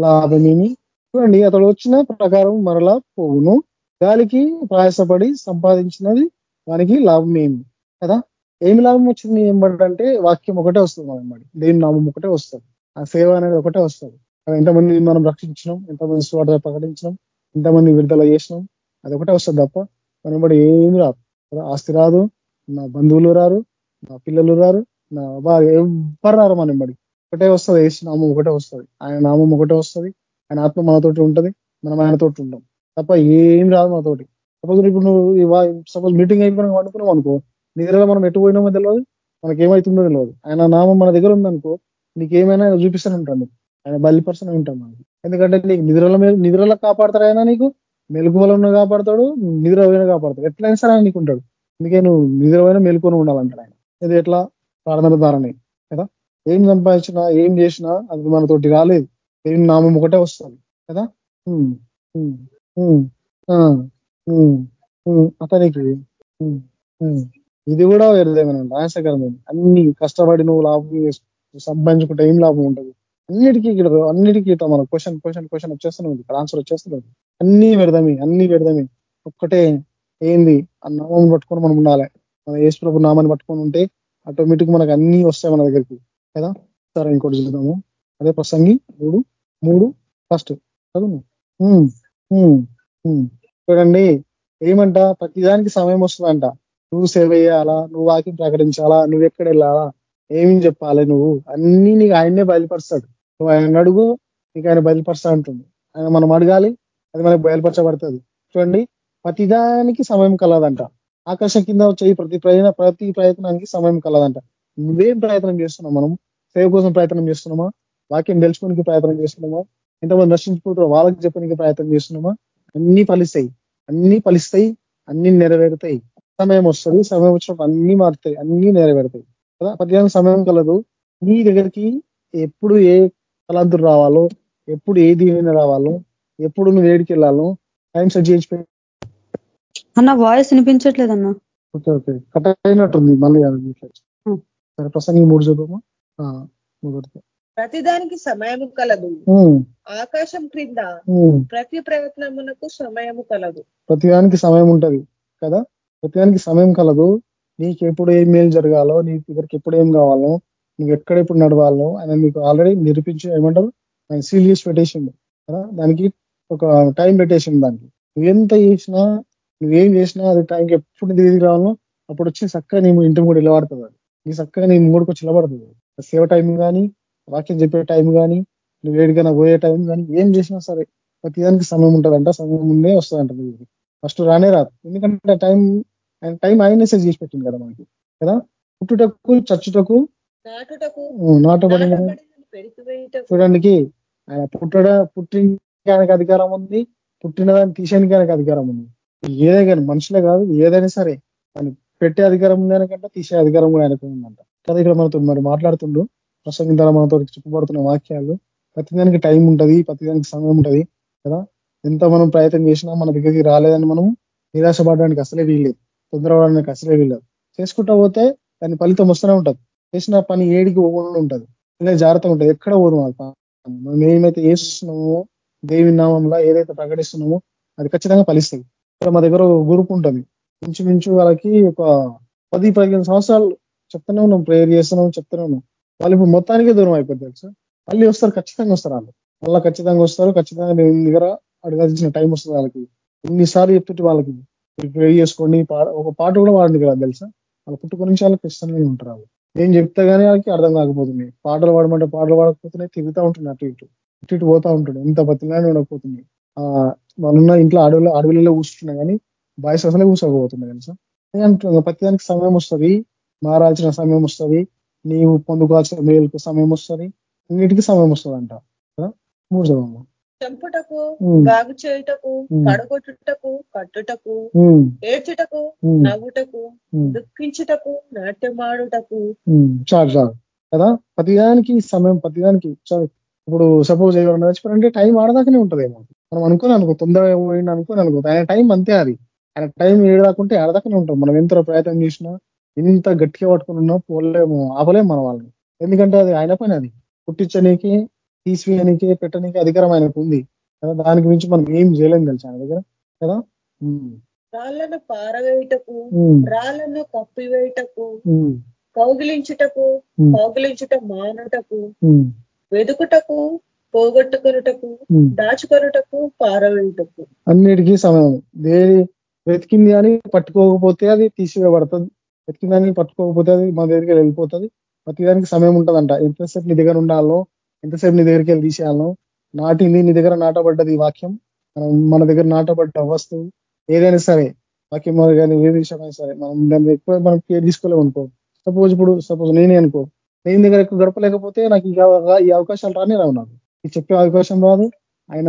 లాభమేమి? చూడండి. అతడు వచ్చిన ప్రకారం మరలా పోవును. గాలికి ప్రయాసపడి సంపాదించినది వానికి లాభం ఏమి కదా? ఏమి లాభం వచ్చింది? ఏమంటే వాక్యం ఒకటే వస్తుంది అనమాట దేని నామం ఒకటే వస్తుంది. ఆ సేవ అనేది ఒకటే వస్తుంది. ఎంతమంది మనం రక్షించినాం? ఎంతమంది స్వార్థ ప్రకటించినాం? ఎంతమంది విడుదల చేసినాం. అది ఒకటే వస్తుంది తప్ప మనం కూడా ఏమి రాదు. ఆస్తి రాదు నా బంధువులు రారు నా పిల్లలు రారు నా భార్య ఎవ్వరు రారు మనం బడి ఒకటే వస్తుంది ఏసు నామం ఒకటే వస్తుంది. ఆయన నామం ఒకటే వస్తుంది. ఆయన ఆత్మ మనతోటి ఉంటుంది మనం ఆయనతోటి ఉంటాం తప్ప ఏం రాదు మనతోటి. సపోజ్ ఇప్పుడు నువ్వు సపోజ్ మీటింగ్ అయిపోయినా అనుకున్నాం అనుకో నిద్రలో మనం ఎటు పోయినామో తెలియదు మనకేమవుతుందో తెలియదు ఆయన నామం మన దగ్గర ఉందనుకో నీకేమైనా చూపిస్తానంటాను ఆయన బలి పర్సన్ ఉంటాం మనకి. ఎందుకంటే నీకు నిద్రల మీద నిద్రలో కాపాడతాడు ఆయన నీకు మెలుగువలను కాపాడతాడు నిద్ర కాపాడతాడు. ఎట్లయినా సరే ఆయన నీకు ఉంటాడు. అందుకే నువ్వు నిద్రపోయినా మెలుకొని ఉండాలంటాడు ఆయన. ఇది ఎట్లా? ప్రార్థన ద్వారానే కదా? ఏం సంపాదించినా ఏం చేసినా అది మనతోటి రాలేదు. ఏం నామం ఒకటే వస్తుంది కదా? అతనికి ఇది కూడా వ్యర్థమైనండి ఆయాసకరమైన అన్ని కష్టపడి నువ్వు లాభం సంపాదించుకుంటే ఏం లాభం ఉంటుంది? అన్నిటికీ ఇక్కడ అన్నిటికీ ఇట్లా మన క్వశ్చన్ క్వశ్చన్ క్వశ్చన్ వచ్చేస్తున్నది ఇక్కడ ఆన్సర్ వచ్చేస్తున్నది అన్ని పెడదామి అన్ని పెడదామి ఒక్కటే ఏంది? ఆ నామాన్ని పట్టుకొని మనం ఉండాలి. మన యేసు ప్రభు నామాన్ని పట్టుకొని ఉంటే ఆటోమేటిక్ మనకు అన్ని వస్తాయి మన దగ్గరికి. కదా? సరే ఇంకోటి చూద్దాము. అదే ప్రసంగి మూడు మూడు ఫస్ట్ చదువు చూడండి. ఏమంట? ప్రతిదానికి సమయం వస్తుందంట. నువ్వు సేవ చేయాలా? నువ్వు వాకి ప్రకటించాలా? నువ్వు ఎక్కడ వెళ్ళాలా? ఏమి చెప్పాలి నువ్వు? అన్ని నీకు ఆయన్నే బయలుపరుస్తాడు. నువ్వు ఆయన అడుగు నీకు ఆయన బయలుపరుస్తా ఉంటుంది ఆయన మనం అడగాలి అది మనకు బయలుపరచబడుతుంది. చూడండి ప్రతిదానికి సమయం కలదంట. ఆకాశం కింద వచ్చే ప్రతి ప్రయత్న ప్రతి ప్రయత్నానికి సమయం కలదంట. నువ్వేం ప్రయత్నం చేస్తున్నావు మనం? సేవ కోసం ప్రయత్నం చేస్తున్నామా? వాక్యం తెలుసుకోనికి ప్రయత్నం చేస్తున్నామా? ఎంతమంది నశించుకుంటారో వాళ్ళకి చెప్పడానికి ప్రయత్నం చేస్తున్నామా? అన్ని ఫలిస్తాయి. అన్ని ఫలిస్తాయి అన్ని నెరవేరుతాయి. సమయం వస్తుంది సమయం వచ్చినప్పుడు అన్ని మారుతాయి అన్ని నెరవేరుతాయి. కదా? ప్రతిదానికి సమయం కలదు. నీ దగ్గరికి ఎప్పుడు ఏ తలాంతులు రావాలో ఎప్పుడు ఏ దీవెన రావాలో ఎప్పుడు నువ్వు ఏడికి వెళ్ళాలో టైం సెట్ చేసి అన్న వాయిస్ వినిపించట్లేదు అన్న ఓకే ఓకే కట్ అయినట్టుంది మళ్ళీ సరే ప్రసంగి మూడు చూద్దామా ప్రతిదానికి సమయం కలదు. ఆకాశం క్రింద ప్రతి ప్రయత్నమునకు సమయము కలదు. ప్రతిదానికి సమయం ఉంటది కదా? ప్రతిదానికి సమయం కలదు. నీకు ఎప్పుడు ఏం మేలు జరగాలో నీ దగ్గరికి ఎప్పుడు ఏం కావాలో నువ్వు ఎక్కడ ఎప్పుడు నడవాలో ఆయన మీకు ఆల్రెడీ నిరూపించి ఏమంటారు? ఆయన సీల్ చేసి పెట్టేసిండు. కదా? దానికి ఒక టైం పెట్టేసిండు దానికి. నువ్వు ఎంత చేసినా నువ్వేం చేసినా అది టైంకి ఎప్పుడు దిగి రావాలో అప్పుడు వచ్చి చక్కగా నీ ఇంటి మూడు నిలబడుతుంది అది. నీ చక్కగా నీ మూడుకు వచ్చి నిలబడుతుంది సేవ టైం కానీ వాక్యం చెప్పే టైం కానీ నువ్వు ఏడికైనా పోయే టైం కానీ ఏం చేసినా సరే ప్రతిదానికి సమయం ఉంటుందంట సమయం ముందే వస్తుందంట ఫస్ట్ రానే రాదు. ఎందుకంటే టైం టైం ఆయన మెసేజ్ చేసి పెట్టింది కదా మనకి. కదా? పుట్టుటకు చచ్చుటకు నాటబడిన చూడండికి ఆయన పుట్టడ పుట్టించడానికి అధికారం ఉంది పుట్టిన దాన్ని తీసేయడానికి ఆయనకు అధికారం ఉంది. ఏదే కానీ మనుషులే కాదు ఏదైనా సరే ఆయన పెట్టే అధికారం ఉంది ఆయనకంటే తీసే అధికారం కూడా ఆయనకు ఉందంట. కదా ఇక్కడ మనతో మరి మాట్లాడుతుండ్రు ప్రసంగం ద్వారా మనతో చెప్పబడుతున్న వాక్యాలు ప్రతిదానికి టైం ఉంటుంది ప్రతిదానికి సమయం ఉంటుంది కదా? ఎంత మనం ప్రయత్నం చేసినా మన దగ్గరికి రాలేదని మనం నిరాశపడడానికి అసలే వీల్లేదు తొందరపడడానికి అసలే వీల్లేదు. చేసుకుంటా పోతే దాని ఫలితం వస్తూనే ఉంటుంది. చేసిన పని ఏడికి ఓడి ఉంటుంది. ఇలా జాగ్రత్తగా ఉంటుంది. ఎక్కడ పోదు మనం ఏమైతే చేస్తున్నామో దేవి నామంలో ఏదైతే ప్రకటిస్తున్నామో అది ఖచ్చితంగా ఫలిస్తుంది. ఇక్కడ మా దగ్గర గ్రూప్ ఉంటుంది. ఇంచుమించు వాళ్ళకి ఒక పది పదిహేను సంవత్సరాలు చెప్తూనే ఉన్నాం. ప్రేయర్ చేస్తున్నాం చెప్తూనే ఉన్నాం. వాళ్ళు ఇప్పుడు మొత్తానికే దూరం అయిపోతారు తెలుసు? మళ్ళీ వస్తారు ఖచ్చితంగా వస్తారు వాళ్ళు. మళ్ళీ ఖచ్చితంగా వస్తారు ఖచ్చితంగా నేను దగ్గర అడగాల్సిన టైం వస్తుంది వాళ్ళకి. ఎన్నిసార్లు చెప్తుంటే వాళ్ళకి. ప్రే చేసుకోండి ఒక పాట కూడా వాడిని కదా తెలుసా? వాళ్ళ పుట్టుకొని నుంచి వాళ్ళు క్రిస్టన్గా ఉంటారు వాళ్ళు. ఏం చెప్తే కానీ వాళ్ళకి అర్థం కాకపోతుంది. పాటలు పాడమంటే పాటలు పాడకపోతున్నాయి తిరుగుతూ ఉంటున్నాయి అటు ఇటు. ఇటు ఇటు పోతా ఉంటాడు. ఇంత బతిలానే ఉండకపోతుంది. ఆ వాళ్ళున్న ఇంట్లో అడవిలో అడవిలో కూర్చుంటున్నా కానీ బాయ్స్ అసలే కూర్చోకపోతున్నాయి తెలుసా? అంటున్నా ప్రతిదానికి సమయం వస్తుంది. మారాల్సిన సమయం వస్తుంది. నీవు పొందుకోవాల్సిన మేలుకు సమయం వస్తుంది. అన్నిటికీ సమయం వస్తుంది అంట మూడు సమయం చంపుటకు బాగు చేయుటకు కడగొట్టుటకు కట్టుటకు ఏడ్చుటకు నవ్వుటకు దుఃఖించుటకు నాట్యమాడుటకు. చాలు చాలు. కదా? ప్రతిదానికి సమయం ప్రతిదానికి ఇప్పుడు సపోజ్ ఎవరైనా చచ్చిపోయారంటే టైం ఆడదాకానే ఉంటుందేమో. మనం అనుకుని అనుకో తొందరగా పోయింది అనుకుని అనుకో ఆయన టైం అంతే అది. ఆయన టైం ఏడాకుంటే ఆడదాకానే ఉంటాం. మనం ఎంత ప్రయత్నం చేసినా ఎంత గట్టిగా పట్టుకుని ఉన్నా పోలేము ఆపలేము మన వాళ్ళని. ఎందుకంటే అది ఆయన పని అది. పుట్టించనీకి తీసివేయనికి పెట్టడానికి అధికారం ఆయనకు ఉంది. కదా? దానికి మించి మనం ఏం చేయలేము తెలుసు ఆయన దగ్గర? కదా? రాళ్ళను పారవేయటకు రాళ్ళను కప్పివేయటకు కౌగిలించుటకు కౌగిలించుట మానుటకు వెదుకుటకు పోగొట్టుకొనుటకు దాచుకొనుటకు పారవేయుటకు. అన్నిటికీ సమయం. దేని వెతికింది అని పట్టుకోకపోతే అది తీసివేయబడుతుంది. వెతికిందని పట్టుకోకపోతే అది మా దగ్గరికి వెళ్ళిపోతుంది. ప్రతిదానికి సమయం ఉంటుందంట. ఎంతసేపు నీ దగ్గర ఉండాలో ఎంతసేపు నీ దగ్గరికి వెళ్ళి తీసేయాలను? నాటింది నీ దగ్గర నాటబడ్డది వాక్యం. మనం మన దగ్గర నాటబడ్డ వస్తువు ఏదైనా సరే వాక్యం కానీ ఏ విషయమైనా సరే మనం దాన్ని ఎక్కువ మనం కేర్ తీసుకోలేము అనుకో. సపోజ్ ఇప్పుడు సపోజ్ నేనే అనుకో. నేను దగ్గర ఎక్కువ గడపలేకపోతే నాకు ఈ అవకాశాలు రానే రావు నాకు. ఈ చెప్పే అవకాశం రాదు. ఆయన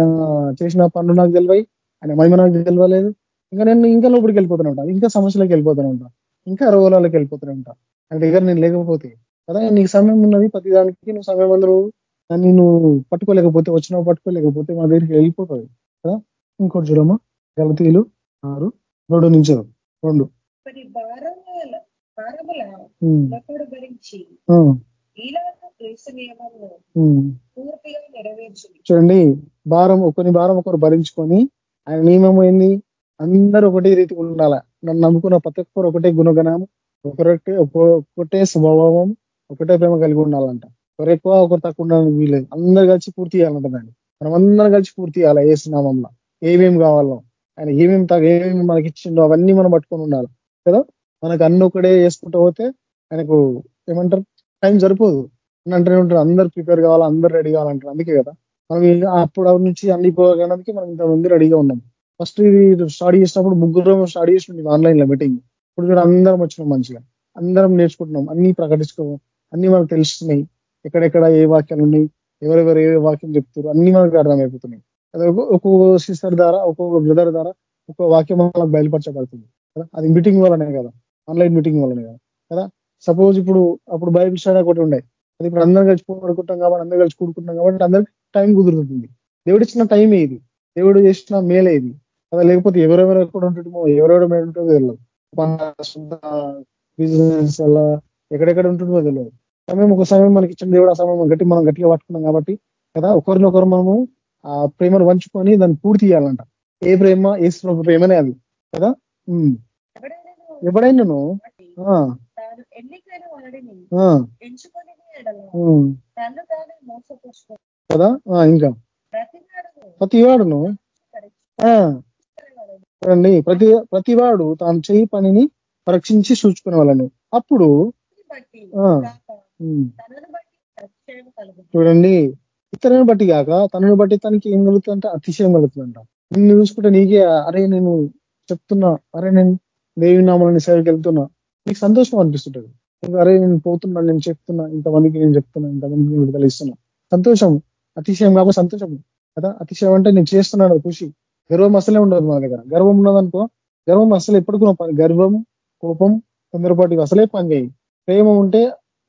చేసిన పనులు నాకు తెలివై ఆయన మహిమ నాకు తెలియలేదు ఇంకా నేను ఇంకా లోపలికి వెళ్ళిపోతూనే ఉంటాను ఇంకా సమస్యలకు వెళ్ళిపోతూనే ఉంటాను ఇంకా రోగాలకు వెళ్ళిపోతూనే ఉంటాను ఆయన దగ్గర నేను లేకపోతే కదా నీకు సమయం ఉన్నది ప్రతిదానికి నువ్వు సమయం అందరూ దాన్ని నువ్వు పట్టుకోలేకపోతే వచ్చినావు పట్టుకోలేకపోతే మా దగ్గరికి వెళ్ళిపోతుంది కదా? ఇంకోటి చూడమ్మా. గలతీలు ఆరు రెండు నుంచి రెండు. చూడండి భారం కొన్ని భారం ఒకరు భరించుకొని ఆయన నియమం ఏంది? అందరూ ఒకటే రీతి ఉండాల. నన్ను నమ్ముకున్న ప్రతి ఒక్కరు ఒకటే గుణగణం ఒకరొకటే ఒకటే స్వభావం ఒకటే ప్రేమ కలిగి ఉండాలంట. ఒకరు ఎక్కువ ఒకరు తక్కువ ఉండడానికి వీలేదు అందరు కలిసి పూర్తి చేయాలంటుందండి మనం అందరం కలిసి పూర్తి చేయాలి ఏ స్నామంలో ఏమేమి కావాలో? ఆయన ఏమేమి ఏమేమి మనకి ఇచ్చిండో అవన్నీ మనం పట్టుకొని ఉండాలి. కదా? మనకు అన్ని ఒకటే వేసుకుంటూ పోతే ఆయనకు ఏమంటారు? టైం సరిపోదు. అంటేనే ఉంటారు. అందరు ప్రిపేర్ కావాలి? అందరు రెడీ కావాలంటారు అందుకే కదా. మనం అప్పుడు నుంచి అన్ని పోగడానికి మనం ఇంతమంది రెడీగా ఉన్నాం. ఫస్ట్ ఇది స్టార్ట్ చేసినప్పుడు ముగ్గురు స్టార్ట్ చేసి ఆన్లైన్లో మీటింగ్. ఇప్పుడు కూడా అందరం వచ్చినాం మంచిగా. అందరం నేర్చుకుంటున్నాం. అన్ని ప్రకటించుకోవడం అన్ని మనకు తెలుస్తున్నాయి. ఎక్కడెక్కడ ఏ వాక్యాలు ఉన్నాయి ఎవరెవరు ఏ వాక్యం చెప్తారు అన్ని మనకు అర్థమైపోతున్నాయి. అది ఒక్కొక్క సిస్టర్ ద్వారా ఒక్కొక్క బ్రదర్ ద్వారా ఒక్కొక్క వాక్యం మనకు బయలుపరచబడుతుంది. కదా? అది మీటింగ్ వల్లనే కదా? ఆన్లైన్ మీటింగ్ వల్లనే కదా? కదా? సపోజ్ ఇప్పుడు అప్పుడు బైబిల్ స్టడీ ఒకటి ఉండే. అది ఇప్పుడు అందరం కలిసి పడుకుంటాం కాబట్టి అందరూ కలిసి కూడుకుంటాం కాబట్టి అందరికి టైం కుదురుతుంది. దేవుడు ఇచ్చిన టైం ఇది. దేవుడు చేసిన మేలే ఇది. కదా? లేకపోతే ఎవరెవరు ఎక్కడ ఉంటుందో ఎవరెవరు మేలు ఉంటుందో తెలియదు బిజినెస్ అలా ఎక్కడెక్కడ ఉంటుందో తెలియదు. సమయం ఒక సమయం మనకి ఇచ్చిన దేవుడు ఆ సమయం గట్టి మనం గట్టిగా పట్టుకున్నాం కాబట్టి కదా ఒకరినొకరు మనము ఆ ప్రేమను వంచుకొని దాన్ని పూర్తి చేయాలంట. ఏ ప్రేమ? ఏ ప్రేమనే అది కదా? ఎవడైనాను? కదా? ఇంకా. ప్రతివాడును చూడండి ప్రతి ప్రతివాడు తాను చేయి పనిని పరీక్షించి చూసుకునే వాళ్ళను. అప్పుడు చూడండి ఇతరులను బట్టి కాక తనను బట్టి తనకి ఏం కలుగుతుందంటే? అతిశయం కలుగుతుందంట. నిన్ను చూసుకుంటే నీకే అరే నేను చెప్తున్నా అరే నేను దేవి నామాలని సేవకి వెళ్తున్నా. నీకు సంతోషం అనిపిస్తుంటది. అరే నేను పోతున్నా నేను చెప్తున్నా ఇంతమందికి నేను చెప్తున్నా ఇంతమందికి విడుదల ఇస్తున్నా. సంతోషం అతిశయం కాక సంతోషం. కదా? అతిశయం అంటే నేను చేస్తున్నాను ఖుషి గర్వం అసలే ఉండదు మన దగ్గర. గర్వం ఉన్నదనుకో గర్వం అసలు ఎప్పటికీ పని గర్వం కోపం తొందరపాటు అసలే పని చేయి ప్రేమ ఉంటే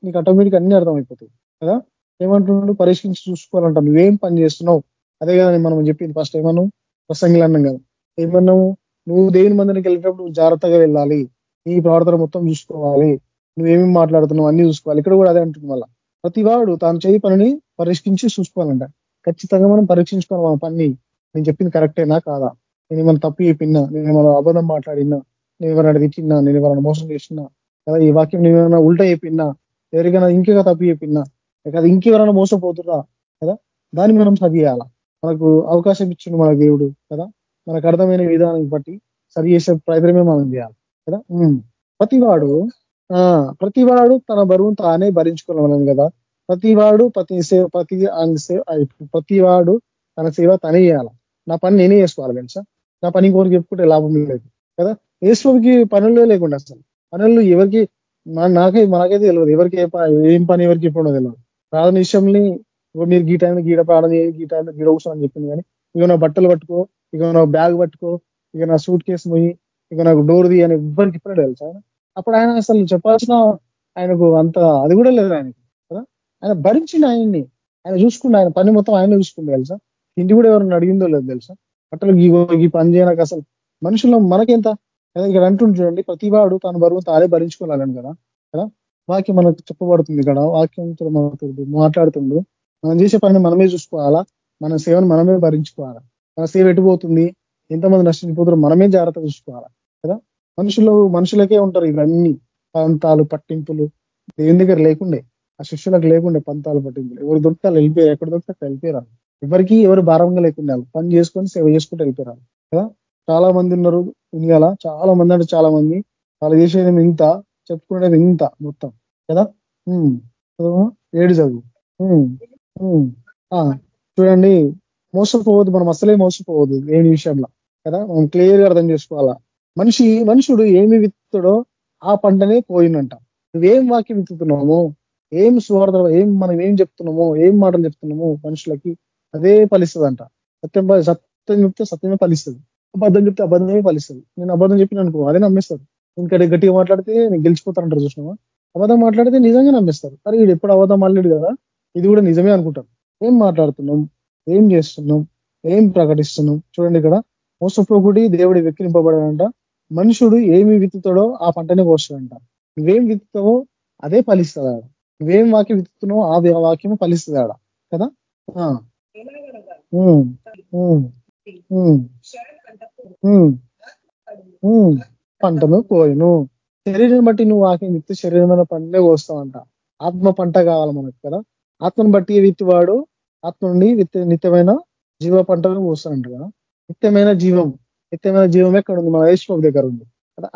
నీకు ఆటోమేటిక్ అన్ని అర్థమైపోతాయి. కదా? ఏమంటున్నాడు? పరీక్షించి చూసుకోవాలంట. నువ్వేం పని చేస్తున్నావు? అదే కదా మనం చెప్పింది ఫస్ట్ ఏమన్నా ప్రసంగులు అన్నాం కదా. ఏమన్నావు? నువ్వు దేవుని మందిరికి వెళ్ళేటప్పుడు జాగ్రత్తగా వెళ్ళాలి. నీ ప్రవర్తన మొత్తం చూసుకోవాలి. నువ్వేమేమి మాట్లాడుతున్నావు? అన్ని చూసుకోవాలి. ఇక్కడ కూడా అదే అంటుంది మళ్ళీ. ప్రతి వాడు తాను చేయి పనిని పరీక్షించి చూసుకోవాలంట. ఖచ్చితంగా మనం పరీక్షించుకోవాలి మన పని నేను చెప్పింది కరెక్టేనా కాదా? నేను ఏమైనా తప్పు చెప్పినా? నేను ఏమైనా అబద్ధం మాట్లాడినా? నేను ఎవరైనా తిట్టినా నేను ఎవరైనా మోసం చేసినా? కదా? ఈ వాక్యం నేను ఏమైనా ఉల్టా చెప్పినా? ఎవరికైనా ఇంకా తప్పు చెప్పినా కదా ఇంకెవరైనా మోసపోతురా కదా? దాన్ని మనం సరిచేయాల? మనకు అవకాశం ఇచ్చిండు మన దేవుడు కదా? మనకు అర్థమైన విధానం బట్టి సరి చేసే ప్రయత్నమే మనం చేయాలి కదా? ప్రతివాడు ప్రతివాడు తన బరువును తానే భరించుకోవాలని కదా? ప్రతివాడు ప్రతి సేవ ప్రతి ప్రతివాడు తన సేవ తనే చేయాలి? నా పని నేనే చేసుకోవాలి తెలుసా? నా పని ఇంకోరికి చెప్పుకుంటే లాభం లేదు కదా? ఏసుకోకి పనుల్లో లేకుండా అసలు. పనులు ఎవరికి నాకే మనకైతే తెలియదు ఎవరికి ఏం పని ఎవరికి ఇప్పుడు తెలియదు ప్రార్థన విషయంని మీరు గీ టైంలో గీడ ప్రార్థన గీ టైంలో గీడ కూర్చొని అని చెప్పింది కానీ ఇక నా బట్టలు పట్టుకో ఇక నా బ్యాగ్ పట్టుకో ఇక నా సూట్ కేసు పోయి ఇక నాకు డోర్ ది అని ఎవ్వరికి ఇప్పుడు తెలుసు ఆయన? అప్పుడు ఆయన అసలు చెప్పాల్సిన ఆయనకు అంత అది కూడా లేదు ఆయనకి కదా? ఆయన భరించింది ఆయన్ని. ఆయన చూసుకుండు ఆయన పని మొత్తం ఆయన చూసుకుంది తెలుసా? ఇంటి కూడా ఎవరైనా అడిగిందో లేదు తెలుసా? బట్టలు ఈ పని చేయడానికి అసలు మనుషుల్లో మనకెంత ఇక్కడ అంటుండు చూడండి ప్రతివాడు తన బరువు తానే భరించుకోవాలని కదా కదా? వాక్యం మనకు చెప్పబడుతుంది ఇక్కడ వాక్యంతో మనకు మాట్లాడుతుండు మనం చేసే పని మనమే చూసుకోవాలా? మన సేవను మనమే భరించుకోవాలా? మన సేవ ఎటుపోతుంది ఎంతమంది నష్టించిపోతున్నారు మనమే జాగ్రత్త చూసుకోవాలా కదా? మనుషులు మనుషులకే ఉంటారు ఇవన్నీ. పంతాలు పట్టింపులు. దేవుని దగ్గర లేకుండే ఆ శిష్యులకు లేకుండే పంతాలు పట్టింపులు. ఎవరు దొరికితే వెళ్ళిపోయారు ఎక్కడ దొరికితే వెళ్ళిపోయారు ఎవరికి ఎవరు భారంగా లేకుండా పని చేసుకొని సేవ చేసుకుంటూ వెళ్ళిపోయారు కదా? చాలా మంది ఉన్నారు. ఇండియాల చాలా మంది అంటే చాలా మంది వాళ్ళు చేసేది ఇంత చెప్పుకునేది ఇంత మొత్తం. కదా? ఏడు చదువు. చూడండి. మోసపోవద్దు. మనం అసలే మోసపోవద్దు ఏమి విషయంలో. కదా? మనం క్లియర్గా అర్థం చేసుకోవాలా? మనిషి మనుషుడు ఏమి విత్తుడో ఆ పంటనే పోయిందంట నువ్వేం వాక్యం విత్తుతున్నామో ఏం స్వార్థ ఏం మనం ఏం చెప్తున్నామో? ఏం మాటలు చెప్తున్నామో మనుషులకి అదే ఫలిస్తుందంట. సత్యం సత్యం చెప్తే సత్యమే ఫలిస్తుంది. అబద్ధం చెప్తే అబద్ధమే ఫలిస్తుంది. నేను అబద్ధం చెప్పిన అనుకో అదే నమ్మేస్తారు. ఇంకా గట్టిగా మాట్లాడితే నేను గెలిచిపోతానంటారు చూసినావా? అబద్ధం మాట్లాడితే నిజంగా నమ్మేస్తారు. అరే వీడు ఎప్పుడు అబద్ధం మాట్లాడు కదా? ఇది కూడా నిజమే అనుకుంటారు. ఏం మాట్లాడుతున్నాం? ఏం చేస్తున్నాం? ఏం ప్రకటిస్తున్నాం? చూడండి ఇక్కడ. మోసపోకుడి దేవుడి వెక్కిరింపబడాడంట మనుషుడు ఏమి విత్తుతాడో ఆ పంటనే కోస్తాడంట నువ్వేం విత్తుతావో అదే ఫలిస్తుంది ఆడ నువ్వేం వాక్యం విత్తుతున్నావో ఆ వాక్యము ఫలిస్తుంది ఆడ కదా పంటను కోయను. శరీరం బట్టి నువ్వు వాక్యం విత్తి శరీరమైన పంటలే కోస్తావంట. ఆత్మ పంట కావాలి మనకు కదా. ఆత్మను బట్టి విత్తివాడు ఆత్మ నుండి నిత్యమైన జీవ పంటను కోస్తానంట కదా. నిత్యమైన జీవం. నిత్యమైన జీవం ఎక్కడ ఉంది? మన యేసుప్రభు దగ్గర ఉంది.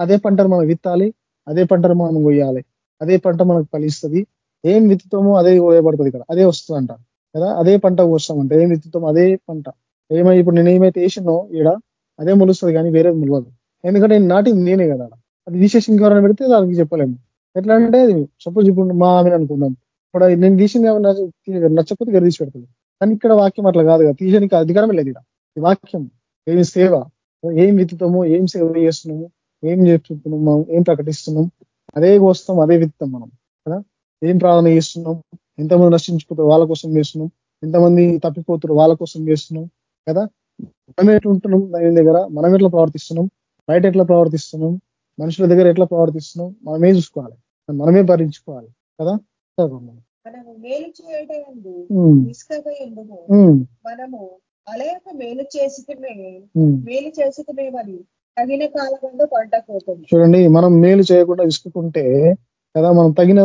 అదే పంటను మనం విత్తాలి అదే పంటను మనం కొయ్యాలి. అదే పంట మనకు ఫలిస్తుంది. ఏం విత్తుతామో అదే కోయబడుతుంది ఇక్కడ. అదే వస్తుందంట. కదా అదే పంట కోస్తామంట. ఏం విత్తుతామో అదే పంట. ఏమై ఇప్పుడు నేను ఏమైతే వేసినో ఈడ అదే మొలుస్తుంది కానీ వేరే మొలవదు. ఎందుకంటే నేను నాటింది నేనే కదా అది తీసేసి ఇంకెవరైనా పెడితే దానికి చెప్పలేము. ఎట్లా అంటే సపోజ్ ఇప్పుడు మా ఆమె అనుకున్నాం ఇప్పుడు నేను తీసింది నచ్చకపోతే గది తీసి పెడతాను కానీ ఇక్కడ వాక్యం అట్లా కాదు కదా. తీసేనికి అధికారమే లేదు ఇక్కడ. వాక్యం ఏమి సేవ? ఏం విత్తుతామో? ఏం సేవ చేస్తున్నాము? ఏం చెప్తున్నాము ఏం ప్రకటిస్తున్నాం అదే కోస్తాం అదే విత్తాం మనం. కదా? ఏం ప్రార్థన చేస్తున్నాం ఎంతమంది నశించుకుంటారు వాళ్ళ కోసం చేస్తున్నాం ఎంతమంది తప్పిపోతారు? వాళ్ళ కోసం చేస్తున్నాం కదా? మనం ఎట్లా ఉంటున్నాం దాని దగ్గర మనం ఎట్లా ప్రవర్తిస్తున్నాం బయట ఎట్లా ప్రవర్తిస్తున్నాం మనుషుల దగ్గర ఎట్లా ప్రవర్తిస్తున్నాం మనమే చూసుకోవాలి మనమే భరించుకోవాలి కదా? మనము మేలు చేయటందు మనము మేలు చేసుకునే మేలు చేసుకునేవని తగిన కాలమందు పంట పోతుంది చూడండి మనం మేలు చేయకుండా ఇసుకుంటే కదా మనం తగిన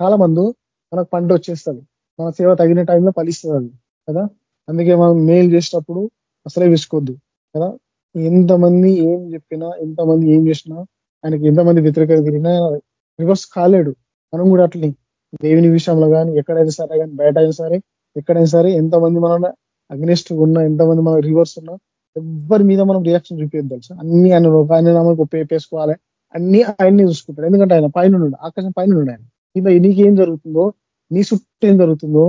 కాలమందు మనకు పంట వచ్చేస్తుంది మన సేవ తగిన టైంలో ఫలిస్తుంది కదా? అందుకే మనం మేలు చేసేటప్పుడు అసలే విసుకోవద్దు కదా? ఎంతమంది ఏం చెప్పినా ఎంతమంది ఏం చేసినా ఆయనకి ఎంతమంది వ్యతిరేకత తిరిగినా రివర్స్ కాలేడు. మనం కూడా అట్లని. దేవుని విషయంలో కానీ ఎక్కడైనా సరే కానీ బయట అయినా సరే ఎక్కడైనా సరే ఎంతమంది మన అగ్నిస్ట్ ఉన్నా ఎంతమంది మన రివర్స్ ఉన్నా ఎవరి మీద మనం రియాక్షన్ చూపించదు తెలుసు? అన్ని ఆయన ఆయన నమ్మకం పేపేసుకోవాలి అన్ని ఆయన్ని చూసుకుంటాడు. ఎందుకంటే ఆయన పైన ఉన్నాడు ఆకాశం పైన ఉన్నాడు ఆయన. కింద నీకేం జరుగుతుందో నీ చుట్టూ ఏం జరుగుతుందో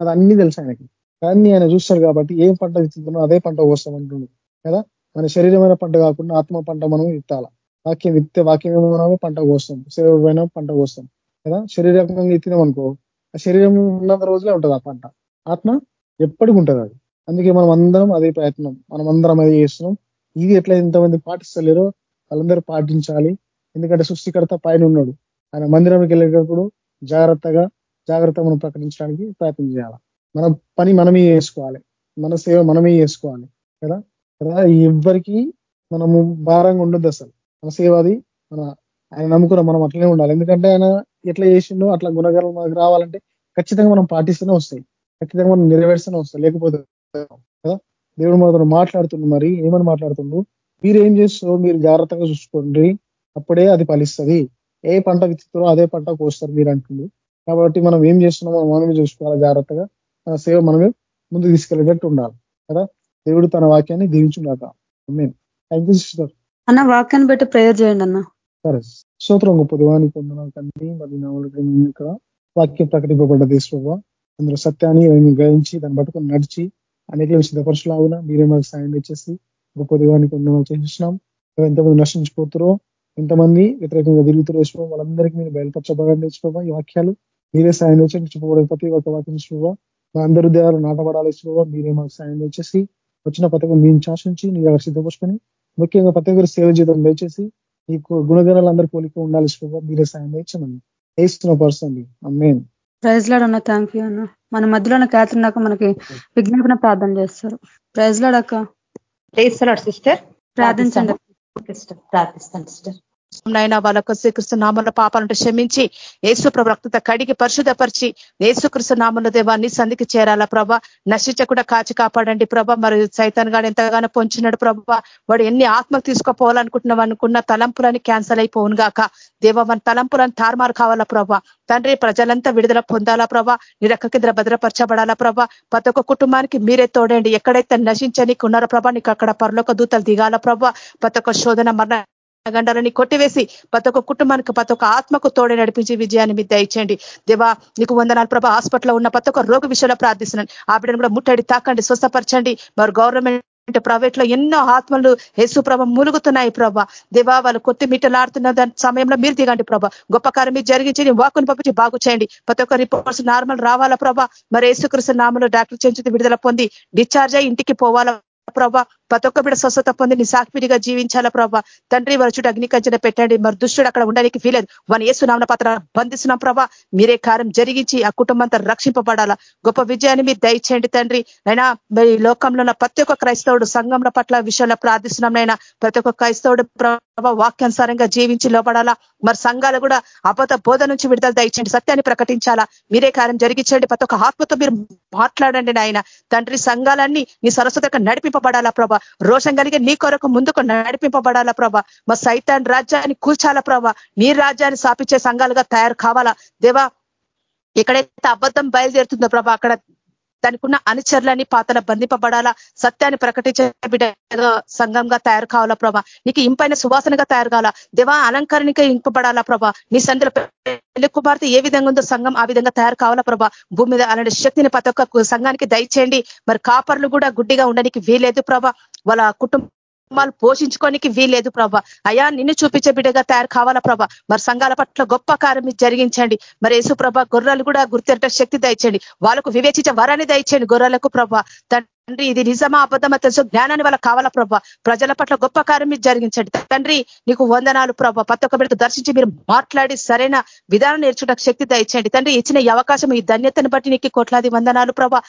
అది అన్ని తెలుసు ఆయనకి. కానీ ఆయన చూస్తాడు కాబట్టి ఏం పంట విత్తుతున్నా అదే పంట అంటుంది కదా? మన శరీరమైన పంట కాకుండా ఆత్మ పంట మనం విత్తాల. వాక్యం విత్తే వాక్యం ఏమన్నామో పంట కోస్తాం శరీరమైన పంట కోస్తాం కదా? శరీరకంగా ఎత్తినాం అనుకో ఆ శరీరం ఉన్నంత రోజులే ఉంటుంది ఆ పంట. ఆత్మ ఎప్పటికి ఉంటుంది అది. అందుకే మనం అందరం అదే ప్రయత్నం. మనం అందరం అదే చేస్తున్నాం. ఇది ఎట్లా ఎంతమంది పాటిస్తలేరో వాళ్ళందరూ పాటించాలి. ఎందుకంటే సృష్టికర్త పైన ఉన్నాడు. ఆయన మందిరంకి వెళ్ళేటప్పుడు జాగ్రత్తగా జాగ్రత్త మనం ప్రకటించడానికి ప్రయత్నం చేయాలి. మన పని మనమే చేసుకోవాలి. మన సేవ మనమే చేసుకోవాలి. కదా? కదా? ఎవ్వరికి మనము భారంగా ఉండొద్దు అసలు. మన సేవ అది మన ఆయన నమ్ముకున్న మనం అట్లనే ఉండాలి. ఎందుకంటే ఆయన ఎట్లా చేసిండో అట్లా గుణగణాలు మనకు రావాలంటే ఖచ్చితంగా మనం పాటిస్తూనే వస్తాయి. ఖచ్చితంగా మనం నెరవేర్స్తూనే వస్తాయి. లేకపోతే కదా? దేవుడు మనతో మాట్లాడుతుండు మరి ఏమని మాట్లాడుతుండు? మీరు ఏం చేస్తారో మీరు జాగ్రత్తగా చూసుకోండి. అప్పుడే అది ఫలిస్తుంది. ఏ పంట విత్తుతారో అదే పంట కోస్తారు మీరు అంటుంది కాబట్టి మనం ఏం చేస్తున్నామో మనమే చూసుకోవాలి జాగ్రత్తగా. మన సేవ మనమే ముందు తీసుకెళ్ళేటట్టు ఉండాలి కదా? దేవుడు తన వాక్యాన్ని దీవించున్నాక థ్యాంక్ యూ సిస్టర్ అన్న వాక్యాన్ని బట్టి ప్రేయర్ చేయండి అన్న. సరే స్తోత్రం గొప్ప దివానికి పొందడం తండ్రి. మరి ఇక్కడ. వాక్యం ప్రకటింపబడ్డ దేశంలో అందులో సత్యాన్ని గ్రహించి దాన్ని పట్టుకొని నడిచి అనేక సిద్ధపరచులాగున మీరే మాకు సాయం తెచ్చేసి గొప్ప దివానికి వందనాలు చేసినాం ఎంతమంది నశించిపోతారో ఎంతమంది వ్యతిరేకంగా తిరుగుతారో వేసుకోవడం వాళ్ళందరికీ మీరు బయలుపరచబడండి ఇచ్చుకోవా ఈ వాక్యాలు మీరే సాయం వచ్చి చెప్పబడే ప్రతి ఒక్క వాక్యం ఇచ్చుకోవా మా అందరి దేవాలు నాటబడాలి ఇచ్చుకోవా మీరే మాకు సాయం వచ్చేసి వచ్చిన పథకం మేము శాసించి నీ దగ్గర సిద్ధపరుచుకొని ముఖ్యంగా ప్రతి ఒక్కరు సేవ జీతం దయచేసి ఈ గుణగణాలు అందరూ పోలిక ఉండాలి ఇచ్చుకోవా మీరే సాయం తెచ్చమని వేస్తున్న పర్సన్ అమ్మేన్ ప్రైజ్ లాడ్ అన్న థ్యాంక్ యూ అన్న. మన మధ్యలో ఉన్న క్యాథరిన్ మనకి విజ్ఞాపన ప్రార్థన చేస్తారు. ప్రైజ్ లాడ్ అక్క. సిస్టర్. ప్రార్థించండి. ప్రార్థిస్తాను సిస్టర్. నైనా వాళ్ళకు శ్రీకృష్ణ నామంలో పాపాలంటే క్షమించి ఏసుప్రభు రక్తత కడిగి పరిశుధపరిచి ఏసుకృష్ణ నామంలో దేవాన్ని సంధికి చేరాలా ప్రభ? నశించకుండా కాచి కాపాడండి ప్రభ. మరి సైతాన్ గాడు ఎంతగానో పొంచినాడు ప్రభ. వాడు ఎన్ని ఆత్మకు తీసుకుపోవాలనుకుంటున్నావు అనుకున్న తలంపులని క్యాన్సల్ అయిపోవును గాక. దేవ మన తలంపులను తారుమారు కావాలా ప్రభ? తండ్రి ప్రజలంతా విడుదల పొందాలా ప్రభ? నీ రక్క కింద భద్రపరచబడాలా ప్రభ? ప్రతి ఒక్క కుటుంబానికి మీరే తోడండి. ఎక్కడైతే నశించనీకి ఉన్నారో ప్రభ నీకు అక్కడ పరలోక దూతలు దిగాల ప్రభ? ప్రతి ఒక్క శోధన మరణ గండాలని కొట్టివేసి ప్రతి ఒక్క కుటుంబానికి ప్రతి ఒక్క ఆత్మకు తోడే నడిపించి విజయాన్ని మీద దయచేయండి. దేవా నీకు వందనాలు ప్రభా. హాస్పిటల్లో ఉన్న ప్రతి ఒక్క రోగ విషయంలో ప్రార్థిస్తున్నాను. ఆ బిడ్డను కూడా ముట్టడి తాకండి స్వస్థపరచండి. మరి గవర్నమెంట్ ప్రైవేట్లో ఎన్నో ఆత్మలు యేసు ప్రభ ములుగుతున్నాయి ప్రభ. దేవా వాళ్ళు కొత్త మీటలాడుతున్న దాని సమయంలో మీరు దిగండి ప్రభ. గొప్ప కార్యం మీరు జరిగించి వాకుని పంపించి బాగు చేయండి. ప్రతి ఒక్క రిపోర్ట్స్ నార్మల్ రావాలా ప్రభ? మరి యేసుకృష్ణ నామలో డాక్టర్ చేయించి విడుదల పొంది డిశ్చార్జ్ అయ్యి ఇంటికి పోవాలా ప్రభా ప్రతి ఒక్క బిడ స్వస్థత పొంది నీ సాక్షిగా జీవించాలా ప్రభా. తండ్రి వారి చుట్టూ అగ్ని పెట్టండి. మరి దుష్టుడు అక్కడ ఉండడానికి వీలేదు వాని ఏసునామన పత్ర బంధిస్తున్నాం ప్రభా. మీరే కార్యం జరిగించి ఆ కుటుంబంతో రక్షింపబడాలా. గొప్ప విజయాన్ని మీరు దయచేయండి తండ్రి. అయినా మరి లోకంలో ఉన్న ప్రతి ఒక్క క్రైస్తవుడు సంఘంలో పట్ల విషయంలో ప్రార్థిస్తున్నాం నైనా. ప్రతి ఒక్క క్రైస్తవుడు ప్రభా వాక్యానుసారంగా జీవించి లోపడాలా మరి సంఘాలు కూడా అబద్ధ బోధ నుంచి విడుదల దయచేయండి సత్యాన్ని ప్రకటించాలా. మీరే కార్యం జరిగించండి. ప్రతి ఒక్క ఆత్మతో మీరు మాట్లాడండి నాయన తండ్రి సంఘాలన్నీ నీ నడిపి నడిపింపబడాలా ప్రభా? రోషం కలిగి నీ కొరకు ముందుకు నడిపింపబడాలా ప్రభా? మా సైతాన్ రాజ్యాన్ని కూల్చాలా ప్రభా? నీ రాజ్యాన్ని స్థాపించే సంఘాలుగా తయారు కావాలా? దేవా ఎక్కడైతే అబద్ధం బయలుదేరుతుందో ప్రభా అక్కడ దానికున్న అనుచరులని పాతల బంధింపబడాలా? సత్యాన్ని ప్రకటించే బిడ్డగా సంఘంగా తయారు కావాలా ప్రభా? నీకు ఇంపైన సువాసనగా తయారు కావాలా? దేవా అలంకరణగా ఇంపబడాలా ప్రభా? నీ సందులో పెళ్ళి కుమార్తె ఏ విధంగా ఉందో సంఘం ఆ విధంగా తయారు కావాలా ప్రభా? భూమి మీద అలాంటి శక్తిని ప్రతి ఒక్క సంఘానికి దయచేయండి. మరి కాపర్లు కూడా గుడ్డిగా ఉండడానికి వీలేదు ప్రభా. వాళ్ళ కుటుంబ కుటుంబాలు పోషించుకోనికి వీలేదు ప్రభా. అయా నిన్ను చూపించే బిడ్డగా తయారు కావాలా ప్రభా? మరి సంఘాల పట్ల గొప్ప కార్యం జరిగించండి. మరి యేసు గొర్రెలు కూడా గుర్తెరట శక్తి దయచండి వాళ్ళకు వివేచించే వరాన్ని దయచేయండి గొర్రెలకు ప్రభా. తండ్రి ఇది నిజమా అబద్ధమా తెలుసు? జ్ఞానాన్ని వాళ్ళకి కావాలా ప్రభా? ప్రజల పట్ల గొప్ప కార్యం జరిగించండి. తండ్రి నీకు వందనాలు ప్రభా. ప్రతి ఒక్క బిడ్డకు దర్శించి మీరు మాట్లాడి సరైన విధానం నేర్చుకోవడానికి శక్తి దయచేయండి. తండ్రి ఇచ్చిన ఈ అవకాశం ఈ ధన్యతను బట్టి నీకు కోట్లాది వందనాలు ప్రభా.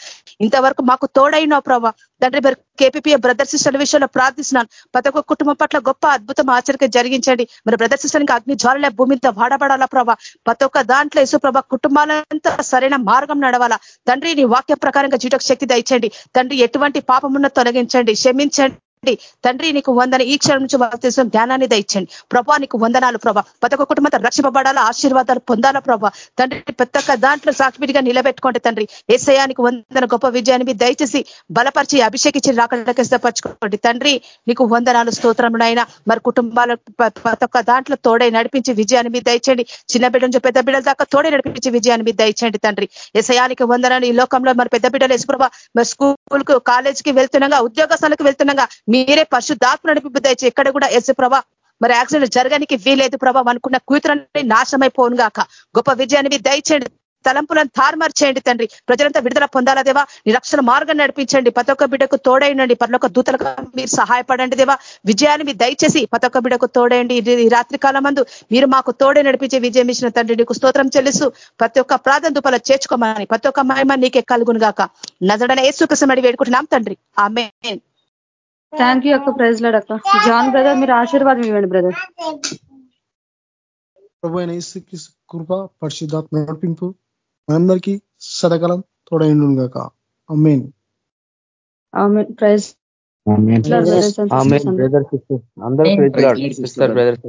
ఇంతవరకు మాకు తోడైనా ప్రభా. తండ్రి మీరు కేపీపీఏ బ్రదర్ సిస్టర్ల విషయంలో ప్రార్థిస్తున్నాను. ప్రతి ఒక్క కుటుంబం పట్ల గొప్ప అద్భుతం ఆచరిక జరిగించండి. మరి బ్రదర్ సిస్టర్కి అగ్ని జ్వాలలే భూమితో వాడబడాలా ప్రభా? ప్రతి ఒక్క దాంట్లో యేసు ప్రభా కుటుంబాలంతా సరైన మార్గం నడవాలా? తండ్రి నీ వాక్య ప్రకారంగా జీటకు శక్తి దయచండి తండ్రి ఎటువంటి పాపమున్న తొలగించండి. క్షమించండి. తండ్రి నీకు వందన ఈ క్షణం నుంచి తెలుసు జ్ఞానాన్ని దయచండి ప్రభా నీకు వందనాలు ప్రభా. ప్రతి ఒక్క కుటుంబంతో రక్షింపబడాలా? ఆశీర్వాదాలు పొందాలా ప్రభా? తండ్రి ప్రతి ఒక్క దాంట్లో సాక్షిగా నిలబెట్టుకోండి తండ్రి. ఏసయానికి వందన గొప్ప విజయాన్ని మీరు దయచేసి బలపరిచి అభిషేకించి రాకడానికి సిద్ధపరచుకోండి. తండ్రి నీకు వందనాలు స్తోత్రమునైనా మరి కుటుంబాల ప్రతి ఒక్క దాంట్లో తోడై నడిపించి విజయాన్ని మీరు దయచేయండి. చిన్న బిడ్డ నుంచి పెద్ద బిడ్డల దాకా తోడే నడిపించి విజయాన్ని మీరు దయచేయండి తండ్రి. ఏసయానికి వందనాలు. ఈ లోకంలో మరి పెద్ద బిడ్డలు వేసుకున్నా మరి స్కూల్కు కాలేజీకి వెళ్తుండగా ఉద్యోగస్థలకు వెళ్తున్నాగా మీరే పరిశుద్ధాత్మ నడిపి దయచి ఎక్కడ కూడా ఎస్ ప్రభా మరి యాక్సిడెంట్ జరగడానికి వీలేదు ప్రభావ అనుకున్న కూతురని నాశమైపోను గాక. గొప్ప విజయాన్ని దయచేయండి. తలంపులను తారుమారు చేయండి తండ్రి. ప్రజలంతా విడుదల పొందాలా దేవా? నిరక్షణ మార్గం నడిపించండి. ప్రతి ఒక్క బిడ్డకు తోడైనండి ప్రతి దూతలకు మీరు సహాయపడండి దేవా. విజయాన్ని మీరు దయచేసి ప్రతి ఒక్క బిడ్డకు తోడేయండి. ఈ రాత్రి కాలం మందు మీరు మాకు తోడే నడిపించే విజయం ఇచ్చిన తండ్రి. నీకు స్తోత్రం చెల్లిస్తూ ప్రతి ఒక్క ప్రార్థన దుపల చేర్చుకోమని ప్రతి ఒక్క మహిమ నీకే కలుగును గాక. నజడన ఏసుకసం అడి వేడుకుంటున్నాం తండ్రి. ఆమె థ్యాంక్ యూ అక్క ప్రైజ్ లాడ్ అక్క జాన్ బ్రదర్ మీరు ఆశీర్వాదం ఇవ్వండి బ్రదర్ ప్రభు అయిన కృప పరిశుద్ధాత్మ నడిపింపు మనందరికీ సదకాలం తోడైండు గాక అమ్మేన్ ప్రైజ్ బ్రదర్ సిస్టర్ అందరూ బ్రదర్స్